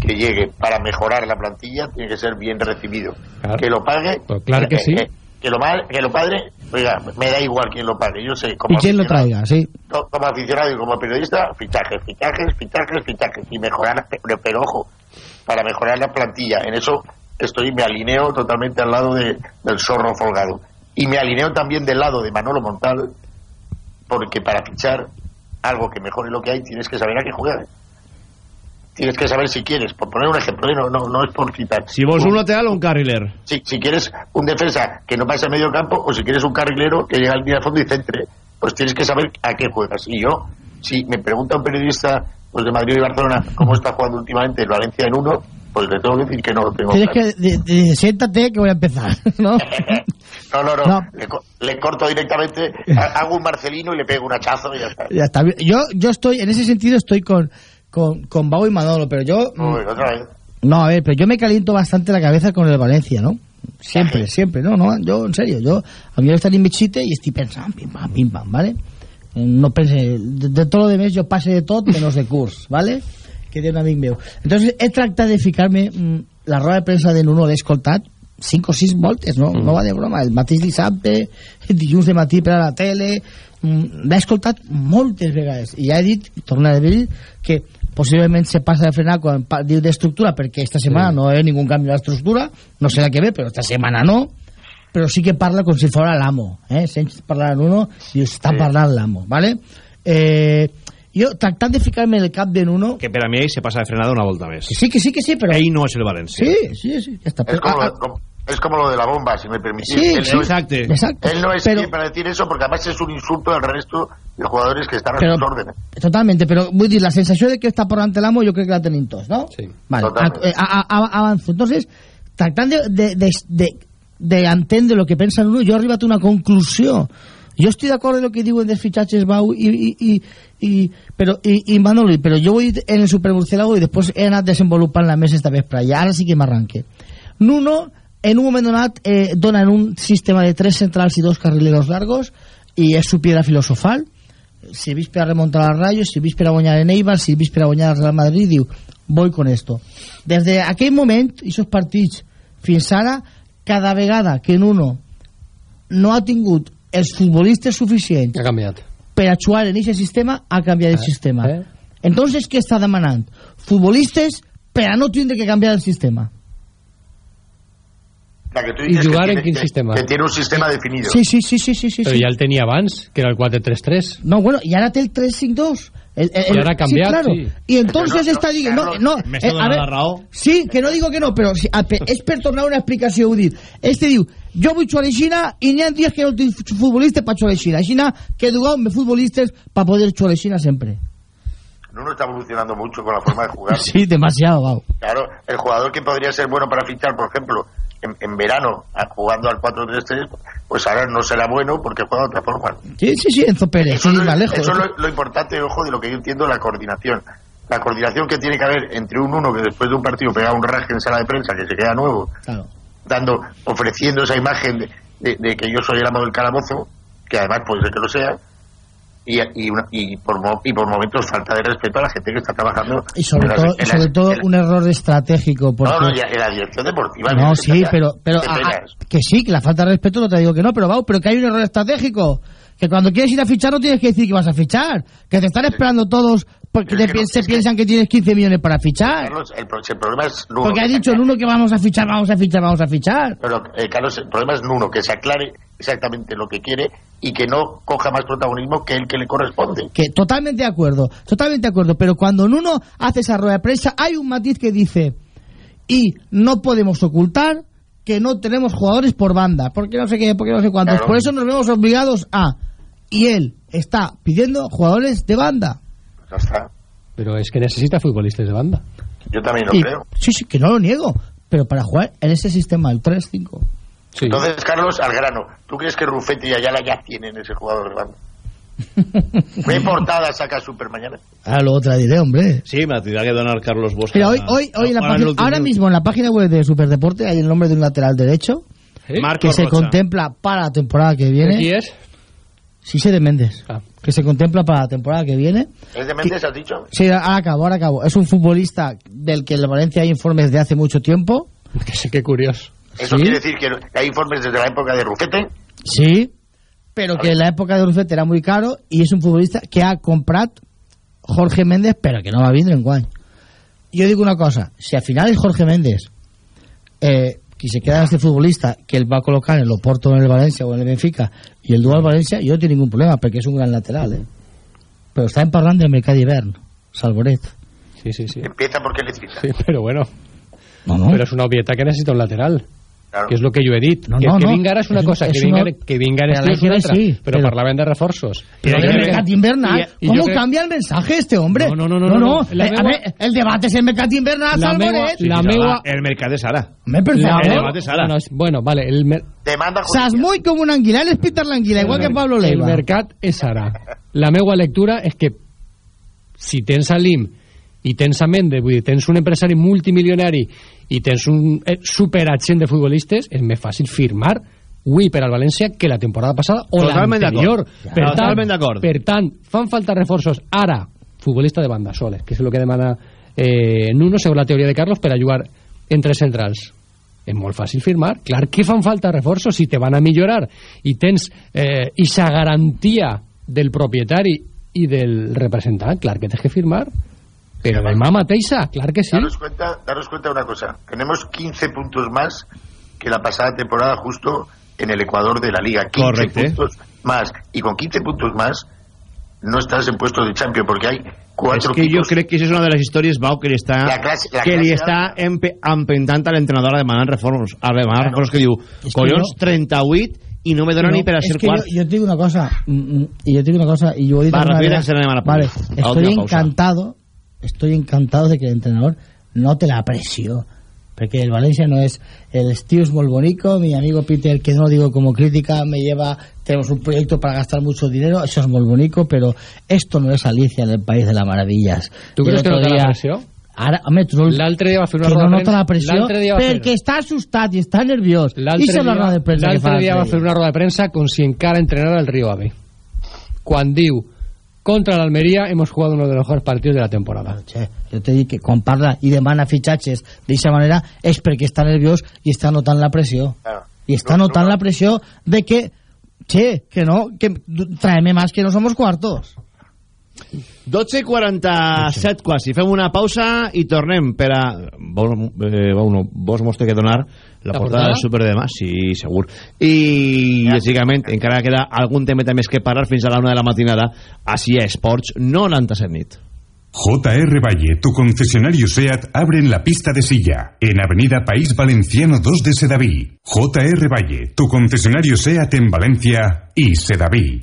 que llegue para mejorar la plantilla tiene que ser bien recibido. Claro. Que lo pague. Pues claro que eh, sí. eh, que lo, ma- que lo padre, oiga, me da igual quién lo pague. Yo sé, como Y quién lo aficionado- traiga, sí. co- Como aficionado y como periodista, fichajes, fichajes, fichajes, fichajes. Y mejorar, pero, pero ojo, para mejorar la plantilla. En eso estoy, me alineo totalmente al lado de- del zorro folgado. Y me alineo también del lado de Manolo Montal, porque para fichar algo que mejore lo que hay tienes que saber a qué jugar. Tienes que saber si quieres, por poner un ejemplo, ¿eh? no, no, no es por citar. Si vols un lateral o un carriler. Si, si quieres un defensa que no pase a medio campo o si quieres un carrilero que llegue al línea de fondo y centre, pues tienes que saber a qué juegas. Y yo, si me pregunta un periodista pues de Madrid y Barcelona cómo está jugando últimamente el Valencia en uno, pues le tengo que decir que no lo tengo Tienes claro. que... de- de- siéntate que voy a empezar, ¿no? No, no, no, No. Le, co- le corto directamente, ha- hago un Marcelino y le pego un hachazo y ya está. Ya está bien. Yo, yo estoy, en ese sentido, estoy con, con, con Bau y Manolo, pero yo... mm, Uy, otra vez. No, a ver, pero yo me caliento bastante la cabeza con el Valencia, ¿no? Siempre, siempre, no, no, yo, en serio, yo, a mí me está en mi chiste y estoy pensando, pim, pam, pim, pam, ¿vale? Eh, No pense, de, de todo lo de mes yo passe de tot menos de curs, ¿vale? Que té un amic meu. Entonces, he tractat de ficar-me mm, la roda de premsa de Nuno l'he escoltat 5 o 6 voltes, no, no va de broma el mateix dissabte, el dilluns de matí per a la tele mm, l'he escoltat moltes vegades i ja he dit, torna de vell que possiblement se passa de frenar quan diu d'estructura perquè esta setmana Sí. no hi ha ningún canvi de l'estructura no sé la que ve, però esta setmana no però sí que parla com si fora l'amo eh? sense parlar en uno dius, està Sí. parlant l'amo ¿vale? eh, jo tractant de ficar-me el cap de Nuno Que per a mi ell se passa de frenada una volta més. que sí, que sí, que sí, però... Ell no és el València. sí, sí, sí, ja està como, ah, lo, como- es como lo de la bomba, si me permitís. Sí, él, sí, no es, exacto. Exacto. él no es Pero- quien para decir eso porque además es un insulto al resto de jugadores que están a Però- sus órdenes. Totalmente, però vull dir, la sensació de que està por ante l'amo jo crec que la tenim tots, no? Sí. Vale, Totalment. a, a, a, avanzo. Entonces, tractant de, de, de, de, de entendre el que pensa uno, jo he arribat a una conclusió. Jo estic d'acord amb el que diuen dels fitxatges Bau i, i, i, i, però, i, i Manoli, jo vull dir en el supermurciélago i després he anat desenvolupant la mesa esta vespre i ara sí que m'arranque. Nuno, en un moment donat, eh, dona en un sistema de tres centrals i dos carrileros largos i és su piedra filosofal si vist per a remontar al Rayo, si vist per a guanyar en Eibar, si vist per a guanyar al Real Madrid, diu, voy con esto. Des d'aquell moment, i aquests partits, fins ara, cada vegada que Nuno no ha tingut els futbolistes suficients Ha canviat. per a jugar en aquest sistema, ha canviat el Eh, sistema. eh. Entonces, què està demanant? Futbolistes per a no tindre que canviar el sistema. La que tú ¿Y dices jugar que en tiene, quin que- sistema? que tiene un sistema definido. Sí, sí, sí, sí, sí, sí. Però sí. ja el tenia abans, que era el 4-3-3. No, bueno, y ahora té el 3-5-2. El, el- Y ahora ha cambiado, sí, claro. sí. Y entonces Pero no, está diciendo, no, no, me eh, a ver, la raó. sí, que no digo que no, però si, a, és per tornar una explicació, ho dit. Este diu, jo vull jugar a Xina i n'hi ha dies que no tinc futbolistes per jugar a Xina. A Xina que duguem futbolistes para poder jugar a Xina sempre. Nuno está evolucionando mucho con la forma de jugar. Sí, demasiado, Bau. Claro, el jugador que podría ser bueno para fichar, por ejemplo, en, en verano, jugando al 4-3-3, pues ahora no será bueno porque juega de otra forma. Sí, sí, sí, Enzo Pérez, Eso, sí, lejos. eso es lo, lo importante, ojo, de lo que yo entiendo, la coordinación. La coordinación que tiene que haber entre un uno que después de un partido pega un raje en sala de prensa, que se queda nuevo, Claro. Dando, ofreciendo esa imagen de, de- de que yo soy el amo del calabozo, que además puede ser que lo sea, y, y, una- y, por, y por momentos falta de respeto a la gente que está trabajando. Y sobre las- todo, sobre las- todo un error estratégico. Porque... No, no, ya, en la dirección deportiva. No, sí, pero, pero a- a- que sí, que la falta de respeto no te digo que no, pero Bau, pero que hay un error estratégico. Que cuando quieres ir a fichar no tienes que decir que vas a fichar. Que te están esperando todos porque te no, se que- piensan que tienes 15 millones para fichar. Carlos, el, pro- el problema es Nuno. Porque ha dicho se en uno que vamos a fichar, vamos a fichar, vamos a fichar. Pero, eh, Carlos, el problema es Nuno, que se aclare exactamente lo que quiere y que no coja más protagonismo que el que le corresponde. Que totalmente de acuerdo, totalmente de acuerdo. Pero cuando en uno hace esa rueda de prensa, hay un matiz que dice, y no podemos ocultar que no tenemos jugadores por banda, porque no sé qué, porque no sé cuántos. Claro. Por eso nos vemos obligados a. Y él está pidiendo jugadores de banda. Ya está. Pero es que necesita futbolistas de banda. Yo también lo Y- creo. Sí, sí, que no lo niego. Pero para jugar en ese sistema, el 3-5. Sí. Entonces, Carlos, al grano, ¿tú crees que Rufete y Ayala ya tienen ese jugador de banda? ¿Qué portada saca Super mañana? Ahora luego te la diré, hombre. Sí, me la tendrá que donar Carlos Bosca. Mira, hoy, hoy, hoy en la Ahora página- ahora mismo en la página web de Superdeporte hay el nombre de un lateral derecho que se Rocha. contempla para la temporada que viene. ¿Quién es? Sí, sé de Méndez. Ah. Que se contempla para la temporada que viene. ¿Es de Méndez, has dicho? Sí, ahora acabo, ahora acabo. Es un futbolista del que en la Valencia hay informes de hace mucho tiempo. Que sí, qué curioso. Eso Sí. quiere decir que hay informes desde la época de Rufete. Sí, pero que en la época de Urfet era muy caro y es un futbolista que ha comprado Jorge Méndez, pero que no va a vindre en guany. Yo digo una cosa, si al final es Jorge Méndez eh, que se queda este futbolista que él va a colocar en el Oporto o en el Valencia o en el Benfica y el dual Valencia, yo no tengo ningún problema porque es un gran lateral, eh? Pero está en parlant del mercat d'hivern, Salvoret. Sí, sí, sí. Empieza porque necesita. Sí, pero bueno. No, no. Pero es una obvieta que necesita un lateral. Claro. Que és el que jo he dit. No, que, no, que no. vinga ara és una És- cosa, és que vinga, una- que vinga estiu és la una que altra. sí, però pero- parlaven de reforços. El jo crec- mercat invernal, i- i ¿cómo jo crec- cambia el mensaje este hombre? No, no, no, no, no, no. La Eh, a meua- ver, el debate es el mercat invernal, La Salvoret. meua- Sí, la meua- El mercat Sara. Hombre, per La. El meua- debat és ara. Bueno, és- bueno, vale, el, mer Demanda Sas muy como una anguila, él es Peter la anguila, igual que Pablo el Leiva. mercat és ara. La meua lectura és que si tens a l'IM i tens a Mende, vull dir, tens un empresari multimilionari i tens un eh, superagent de futbolistes, és més fàcil firmar avui per al València que la temporada passada o l'anterior. Per, Totalment tant, per tant, fan falta reforços ara, futbolista de banda soles, que és el que demana eh, Nuno, segons la teoria de Carlos, per a jugar entre centrals. És molt fàcil firmar. Clar que fan falta reforços si te van a millorar i tens eh, ixa garantia del propietari i del representant, clar que tens que firmar. Pero demà mateixa, clar que sí. Daros cuenta, daros cuenta de una cosa. Tenemos 15 puntos más que la pasada temporada justo en el Ecuador de la Liga. 15 Correcte. puntos más. Y con 15 puntos más no estás en puestos de Champions porque hay cuatro que jo equipos. crec que això és una de les històries, Bau, que li està, La classe- la que li està empe, empentant a l'entrenador a demanar reformes. A demanar reformes que diu, que collons, jo- 38 i no me dona No, ni per a es ser que quart. Yo, yo te digo una cosa, y yo te digo una cosa, y yo he dicho Va, que le la Vale, estoy encantado, estoy encantado de que el entrenador no te la presión. Porque el Valencia no es el Steve es muy bonito, mi amigo Peter, que no lo digo como crítica, me lleva, tenemos un proyecto para gastar mucho dinero, eso es muy bonito, pero esto no es Alicia en el País de las Maravillas. El creus que no te la pressió? Ara, home, tu no... L'altre dia va fer una roda no de premsa- la pressió va fer- perquè està assustat i està nerviós. I és la roda de premsa l'altre dia va fer una roda de premsa com si encara entrenara el Río Ave. Quan diu, contra l'Almeria hemos jugado uno de los mejores partidos de la temporada. Che, jo te dic que quan parla i demana fitxatges d'aquesta manera és perquè està nerviós i està notant la pressió. I està notant la pressió de que, che, que no, que traeme más que no somos cuartos. 12 i 47 quasi. Fem una pausa i tornem per a... Vos, eh, bueno, vos mos té que donar la, La portada portada? del Super de demà, sí, segur. I, lògicament, encara queda algun tema més que parlar fins a la una de la matinada així a Esports 97 nit. JR Valle, tu concesionario SEAT, abre en la pista de silla, en Avenida País Valenciano 2 de Sedaví. JR Valle, tu concesionario SEAT en Valencia y Sedaví.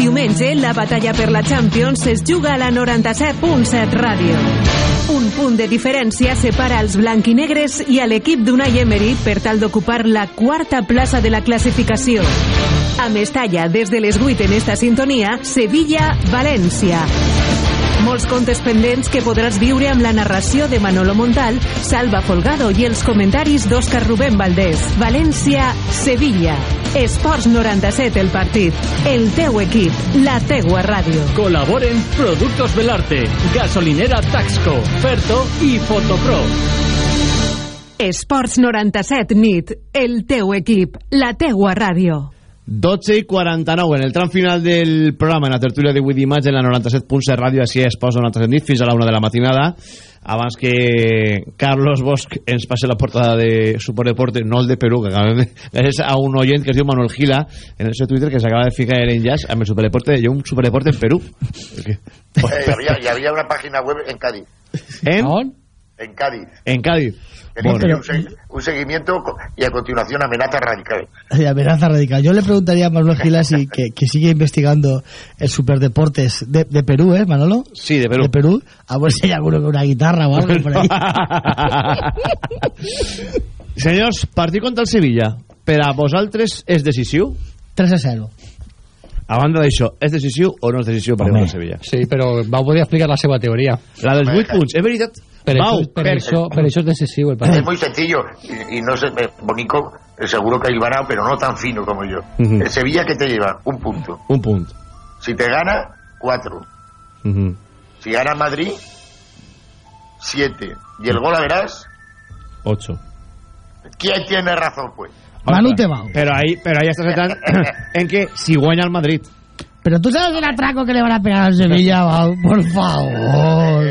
Diumenge, la batalla per la Champions es juga a la 97.7 ràdio. Un punt de diferència separa els blanquinegres i a l'equip d'Unai Emery per tal d'ocupar la quarta plaça de la classificació. A Mestalla, des de les 8 en esta sintonia, Sevilla-València. Molts contes pendents que podràs viure amb la narració de Manolo Montal, Salva Folgado i els comentaris d'Òscar Rubén Valdés. València-Sevilla. Esports 97 el partit. El teu equip, la teua ràdio. Colaboren Productos Belarte, Gasolinera Taxco, Ferto i Fotopro. Esports 97 nit. El teu equip, la teua ràdio. 12 i 49 en el tram final del programa en la tertúlia de 8 d'imatge en la 97.7 ràdio així a Esports 97 nit fins a la 1 de la matinada abans que Carlos Bosch ens passe la portada de Superdeporte no el de Perú, que acabem de... gràcies a un oient que es diu Manuel Gila en el seu Twitter que s'acaba de ficar en enllaç amb el Superdeporte hi ha un Superdeporte en Perú Eh, y, había, y había una página web en Cádiz. ¿En? En Cádiz. en Cádiz Bueno. un, se- un seguimiento y a continuación amenaza radical. Amenaza radical. Yo le preguntaría a Manuel Gila si que, que sigue investigando el Superdeportes de, de Perú, ¿eh, Manolo? Sí, de Perú. De Perú. A ver si hay alguno con una guitarra o algo por ahí. senyors, partit contra el Sevilla per a vosaltres és decisiu? 3 a 0. a banda d'això, és decisiu o no és decisiu per al Sevilla? Sí, però va poder explicar la seva teoria. La dels 8 punts, és veritat. Per, Pau, això, per, per- això, per això és decisiu el Es muy sencillo y, y no sé, eh, Bonico, eh, seguro que ha hilvanado, pero no tan fino como yo. Ujú. El Sevilla que te lleva un punto. Un punt. Si te gana, cuatro. Si gana Madrid, siete. Y el gol a verás, 8. ¿quién tiene razón, pues? Manu Tebao. Pero ahí, pero ahí estás entrando en que si guanya el Madrid. Pero tú sabes el atraco que le van a pegar al Sevilla, Bau? por favor.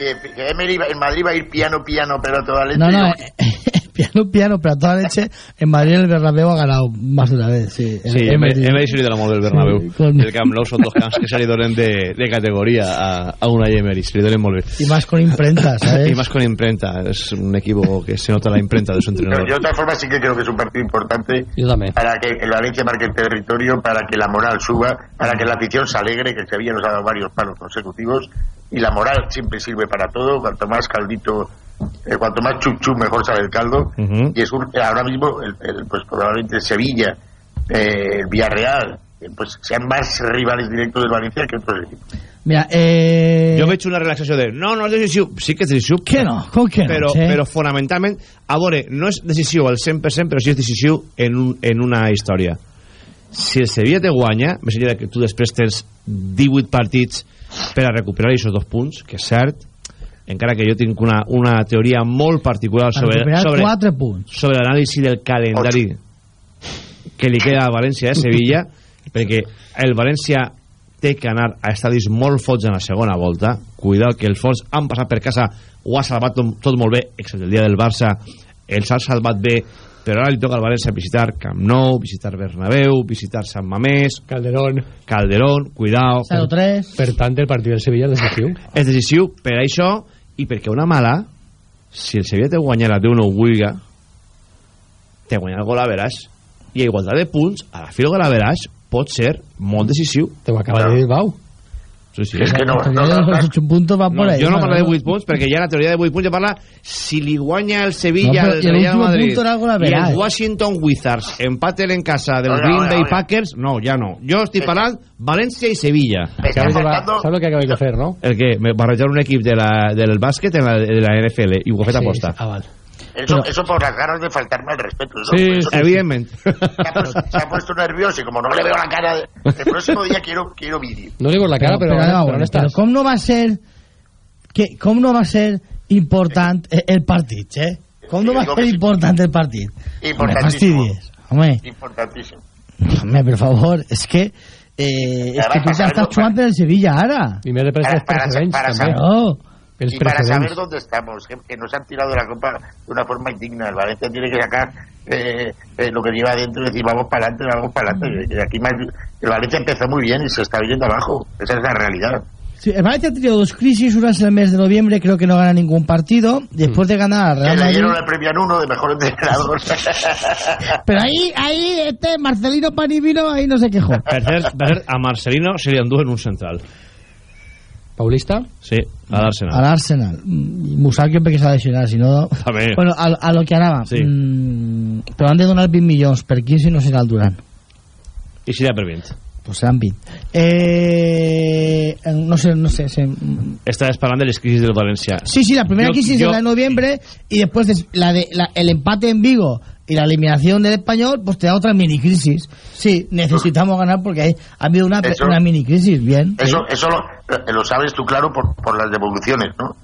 Eh, que, que Emery va- en Madrid va a ir piano, piano, pero a toda leche. No, no, Yo- eh, piano, piano, pero a toda leche. En Madrid el Bernabéu ha ganado más de una vez, sí. Sí, hem de sortir de l'amor del Bernabéu. Sí, con- El Camp Nou són dos camps que donen de, de categoria a, a una Emery, se li donen molt bé. Y más con imprenta, ¿sabes? Y más con imprenta, es un equipo que se nota la imprenta de su Pero entrenador. yo de todas formas sí que creo que es un partido importante para que el Valencia marque el territorio, para que la moral suba, para que la afición se alegre, que Sevilla nos ha dado varios palos consecutivos y la moral siempre sirve para todo, cuanto más caldito, eh, cuanto más chup mejor sale el caldo y es un- ahora mismo el, el, pues probablemente Sevilla, eh, el Villarreal, eh, pues sean más rivales directos del Valencia que otros equipos. Mira, eh... Jo veig una relaxació de no, no és decisiu, sí que és decisiu Què no? Com que no, però, che? però fonamentalment, a veure, no és decisiu al 100% però sí és decisiu en, un, en una història si el Sevilla te guanya més enllà que tu després tens 18 partits per a recuperar aquests dos punts que és cert encara que jo tinc una, una teoria molt particular sobre, sobre, quatre punts. sobre l'anàlisi del calendari que li queda a València i a Sevilla perquè el València té que anar a estadis molt fots en la segona volta. Cuidado que els fots han passat per casa ho ha salvat tot, tot molt bé excepte el dia del Barça. Els ha salvat bé però ara li toca al València visitar Camp Nou, visitar Bernabéu, visitar Sant Mamés Calderón. Calderón, cuidao. 0-3 Per tant, el partit del Sevilla és decisiu. és decisiu per això i perquè una mala si el Sevilla te guanyarà Déu no ho vulga te guanyarà el gol a veràs i a igualtat de punts a la fi el gol a veràs pot ser molt decisiu. Te ho acaba de dir Bau sí, sí. Es que no, El de los 8 puntos va por No, ahí. jo no parlo de 8 punts perquè ja la teoria de 8 punts ja parla si li guanya el Sevilla No, el Real último Madrid i verás. el Washington Wizards empaten en casa del Oiga, Green oiga, Bay oiga. Packers no, ja no jo estic parlant València i Sevilla de, saps el que acabes de fer, no? el que? barrejar un equip de la, del bàsquet en la, de la NFL i ho he fet Sí, aposta sí. Ah, val. Eso, eso por las ganas de faltarme al respeto. Eso, Sí, eso- evidentment se, ha puesto, se ha puesto nervioso y como no le veo la cara, de- el próximo día quiero, quiero vídeo. No li veus la cara, però, però, però, no, però estàs? com no va ser que, com no va ser important el, partit, eh? Com no va Digo ser important el partit? Importantísimo. fastidies, home. Importantísimo. Home, per favor, és que eh, és que tu para t'estàs saberlo- jugant per el Sevilla ara. I més de pres Para- dels para- precedents, para també. saber- No. Y para saber dónde estamos, que, que nos han tirado de la copa de una forma indigna. El Valencia tiene que sacar eh, eh, lo que lleva adentro y decir vamos para adelante, vamos para adelante. Y aquí más, el Valencia empezó muy bien y se está viniendo abajo. Esa es la realidad. Sí, el Valencia ha tenido dos crisis, una es en el mes de noviembre, creo que no gana ningún partido, después de ganar Real le Madrid. dieron el premio en uno de mejor entrenador. Pero ahí, ahí, este Marcelino Panivino, ahí no se quejó. per cert, per cert, a Marcelino se li endú en un central Paulista? sí, a l'Arsenal Al Arsenal. Mm, Musakio perquè s'ha lesionat, si no... També. Bueno, a, a lo que anava. Sí. Mm, però han de donar 20 milions. Per 15 no serà el Durant. i si ja per 20 Pues seran 20. Eh, no sé, no sé. parlant de les crisis del València Sí, sí, la primera Yo- crisis yo- es la de noviembre y después des- la de, la- el empate en Vigo y la eliminación del español, pues te da otra mini crisis. Sí, necesitamos ganar porque hay, ha habido una, Eso- una mini crisis, bien. Eso, eso lo, lo sabes tú claro por, por las devoluciones, ¿no?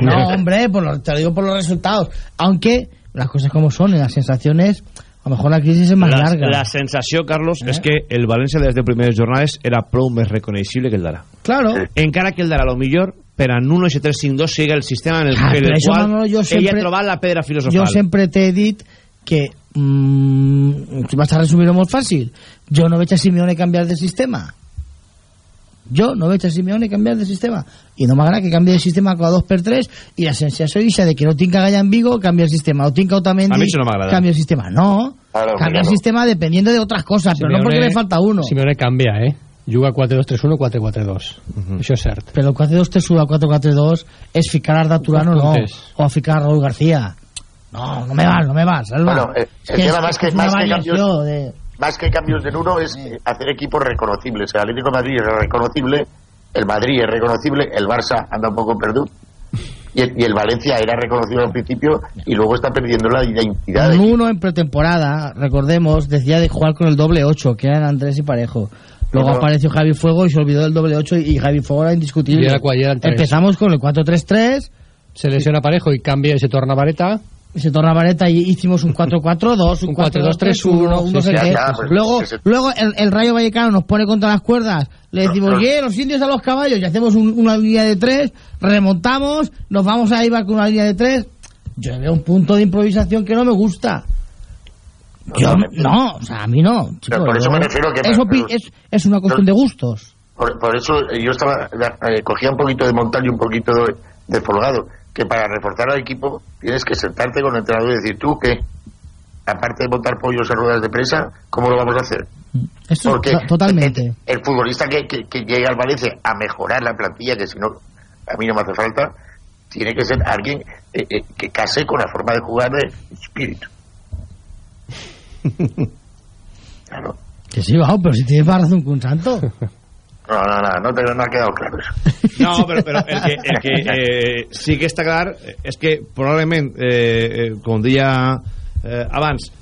No, hombre, por lo- te lo digo por los resultados. Aunque las cosas como son, y las sensaciones, a lo mejor la crisis es más la, larga. la sensació, Carlos, Eh? és que el València des de primeres jornades era prou més reconeixible que el d'ara. Claro. Encara que el d'ara, lo millor, per a Nuno 352 siga el sistema en el, Ah, en el qual Manolo, jo ell sempre- ha trobat la pedra Jo filosofal. sempre t'he dit que mm, vas a resumir-ho molt fàcil jo no veig a Simeone canviar de sistema jo no veig a Simeone canviar de sistema. I no m'agrada que canvi de sistema cada dos per tres i la sensació és de que no tinc a Galla en Vigo canvia el sistema, o tinc a Otamendi A això no m'agrada. canvia el sistema, no. Claro, cambia el sistema dependiendo de otras cosas pero no porque le falta uno. Simeone canvia, eh? Juga 4-2-3-1, 4-4-2. Això és cert. pero el 4-2-3-1 al 4-4-2 es ficar a Arda Turano no, o a ficar a Raúl García. No, no me vas, no me vas. Bueno, eh, Es el que tema es- más que, es más que variación cambios, de... más que cambios de Nuno es eh, hacer equipos reconocibles. El Atlético de Madrid es reconocible, el Madrid es reconocible, el Barça anda un poco perdido y el, y el Valencia era reconocido al principio y luego está perdiendo la identidad. de- Uno en pretemporada, recordemos, decía de jugar con el doble 8, que eran Andrés y Parejo. Luego apareció Javi Fuego y se olvidó del doble 8 y Javi Fuego era indiscutible. Y era. Empezamos con el 4-3-3, Se lesiona Parejo y cambia y se torna Vareta. Se torna Vareta y hicimos un 4-4-2, un Un 4-2-3-1, 4-2-3-1, un no sé qué. pues, luego luego el, el Rayo Vallecano nos pone contra las cuerdas, le decimos, no. "Oye, los indios a los caballos, y hacemos un- una línea de tres, remontamos, nos vamos a Ibar con una línea de tres. Yo veo un punto de improvisación que no me gusta. Yo, no, o sea, a mí no. chico, por eso yo- me refiero que- es, opi- es, es una cuestión de gustos. Por, por eso yo estaba eh, cogía un poquito de montaño y un poquito de, de folgado. Que para reforzar al equipo tienes que sentarte con el entrenador y decir, ¿tú qué? Aparte de montar pollos en ruedas de presa, ¿cómo lo vamos a hacer? Esto, Porque to- totalmente. el futbolista que, que, que llegue al Valencia a mejorar la plantilla, que si no, a mí no me hace falta, tiene que ser alguien eh, eh, que case con la forma de jugar de espíritu. Claro. Que sí, vamos, pero si tienes más razón que un santo. No, no, no, no, te, no ha quedado claro eso. No, però, però el que, el que eh, sí que està clar és que probablement, eh, eh, com deia eh, abans,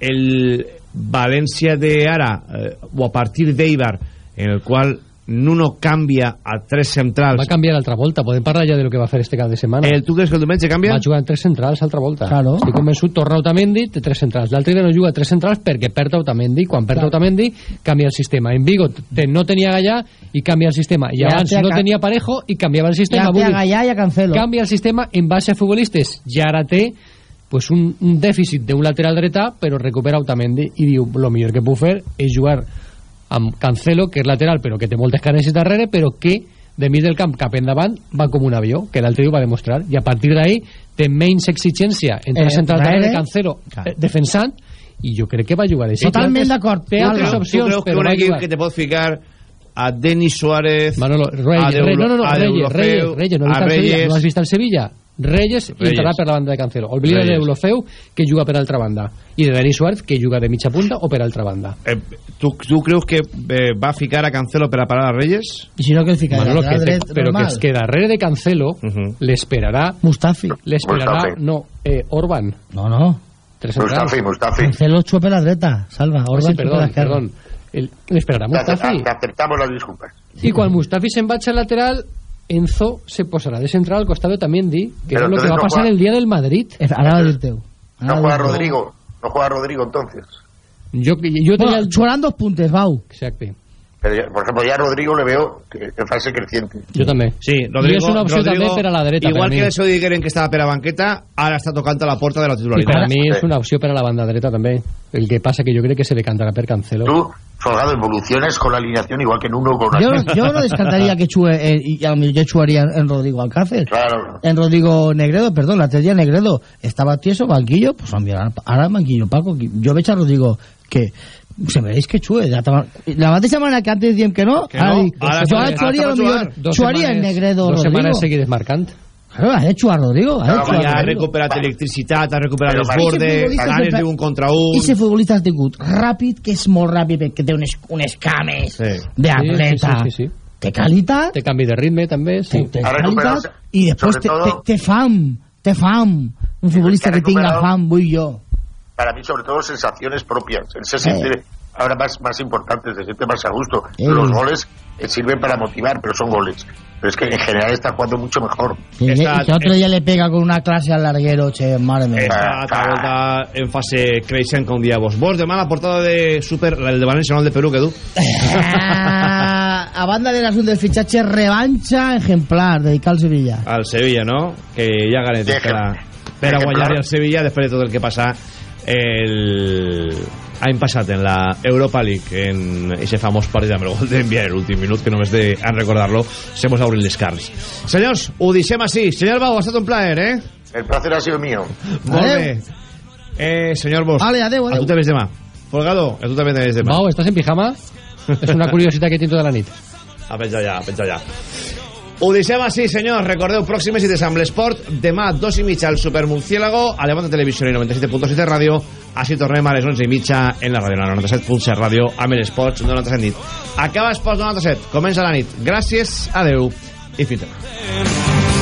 el València de ara, eh, o a partir d'Eibar, en el qual Nuno canvia a tres centrals... Va a canviar l'altra volta. Podem parlar ja de lo que va fer este cap de setmana. El, tu creus que el diumenge canvia? Va jugar en tres centrals l'altra volta. Claro. Estic convençut, torna Otamendi, té tres centrals. L'altre dia no juga tres centrals perquè perd Otamendi. Quan perd Claro. Otamendi, canvia el sistema. En Vigo te, no tenia Gallà i canvia el sistema. I Ja abans té a no Ca- tenia Parejo i canviava el sistema. Ya te Vull dir, haga ya, ya cancelo. canvia el sistema en base a futbolistes. I ara té pues, un, un dèficit d'un lateral dretà, però recupera Otamendi i diu, lo millor que puc fer és jugar amb Cancelo, que és lateral, però que té moltes carenes darrere, però que de mig del camp cap endavant va com un avió, que l'altre dia va demostrar, i a partir d'ahí té menys exigència entre Eh, central darrere. darrere Cancelo eh, defensant, i jo crec que va jugar així. Totalment d'acord. Té altres opcions, però un va equip jugar. que te pot ficar a Denis Suárez Manolo, Reyes, a Reyes, no, no, no, a Reyes, Reyes, Reyes, no, a has vist el Sevilla, Reyes no has vist el Sevilla? Reyes, i Reyes. entrarà per la banda de Cancelo. Oblida Reyes. d'Eulofeu, que juga per altra banda, i de Denis Suárez, que juga de mitja punta o per altra banda. eh, tu, tu creus que eh, va ficar a Cancelo per a parar a Reyes? I si no, que el fica Manolo, de que dret però que és que darrere de Cancelo Mhm. l'esperarà Mustafi. l'esperarà, no, eh, Orban No, no. tres. Mustafi, Mustafi. Cancelo chupa la dreta, salva. Ah, Orban sí, perdón, perdón El- Mustafi te aceptamos las disculpas. i quan Mustafi se'n vaig al lateral Enzo se posarà de central al costat de Tamendi que Pero és el que va no passar juega. el dia del Madrid va dir teu. No juega Rodrigo. No juega Rodrigo entonces. jo, jo tenia Bueno, el... dos puntes, Bau. exacte Pero por ejemplo, ya a Rodrigo le veo que- en fase creciente. jo també Sí, I és una opció també per a la dreta Igual que mi. el seu digueren que estava per a banqueta, ara està tocant a la porta de la i per titularitat. a mi és una opció per a la banda dreta també el que passa que jo crec que se decantarà per Cancelo Tú, Folgado, evoluciones con la alineación igual que en uno con Yo, la... yo no descartaría que chue, eh, y a yo chuaría en, Rodrigo Alcácer. Claro. En Rodrigo Negredo, perdón, la día Negredo estaba tieso, banquillo, pues ahora banquillo, Paco. yo veig a Rodrigo que se veréis que chue. La, la mateixa manera que antes diem que no, Que no, ara, dic, ara se- ara chuaría se va a lo a mejor, jugar. dos chuaría en Negredo dos Rodrigo. setmanes seguides marcant Claro, ha de chuar Rodrigo. Ha Claro, chuar Ja ha Rodrigo. recuperat electricitat, ha recuperat Però els bordes, ganes d'un contra un... I ese futbolista has tingut ràpid, que és molt ràpid, perquè té unes, unes cames Sí. d'atleta. sí, sí, sí, sí. Té qualitat, té canvi de ritme també sí. té, té Ha qualitat, i després té, té, fam, té fam. Un futbolista que ha que tinga fam, vull jo. Para mí, sobre todo, sensaciones propias. Él se siente ahora más, más importante, se siente más a gusto. Eh. Los goles eh, sirven para motivar, pero son goles. Pero es que en general está jugando mucho mejor. Y, Esta- y otro día le pega con una clase al larguero, che, madre mía. Està altra volta en fase creixent, com dia vos. Vos, demà la portada de Super, el de València, no el de Perú, que du. A banda del asunto del fichaje, revancha ejemplar, dedicado al Sevilla. Al Sevilla, no? Que hi ha ganetes per a, per a guanyar el Sevilla després de tot el que passa el any passat en la Europa League en ese famós partit amb el gol d'enviar l'últim minut que només de en recordar-lo se mos obrin les carns senyors, ho deixem així senyor Bau, ha estat un plaer, eh? El placer ha sido mío. molt Adeu. bé eh, senyor Bosch Vale, adeu, a adeu. tu te ves demà Folgado, a tu també te ves demà Mau, estàs en pijama? és una curiositat que tinc tota la nit A penjar ja, a penjar ja. Ho deixem així, senyors. Recordeu, pròximes cites amb l'esport. Demà, dos i mitja, al Supermurciélago, a Levante Televisió i 97.7 Ràdio. Així tornem a les 11 i mitja en la ràdio, la 97.7 Ràdio, amb l'Esports 97 nit. Acaba Esports 97, comença la nit. Gràcies, adeu i fins demà.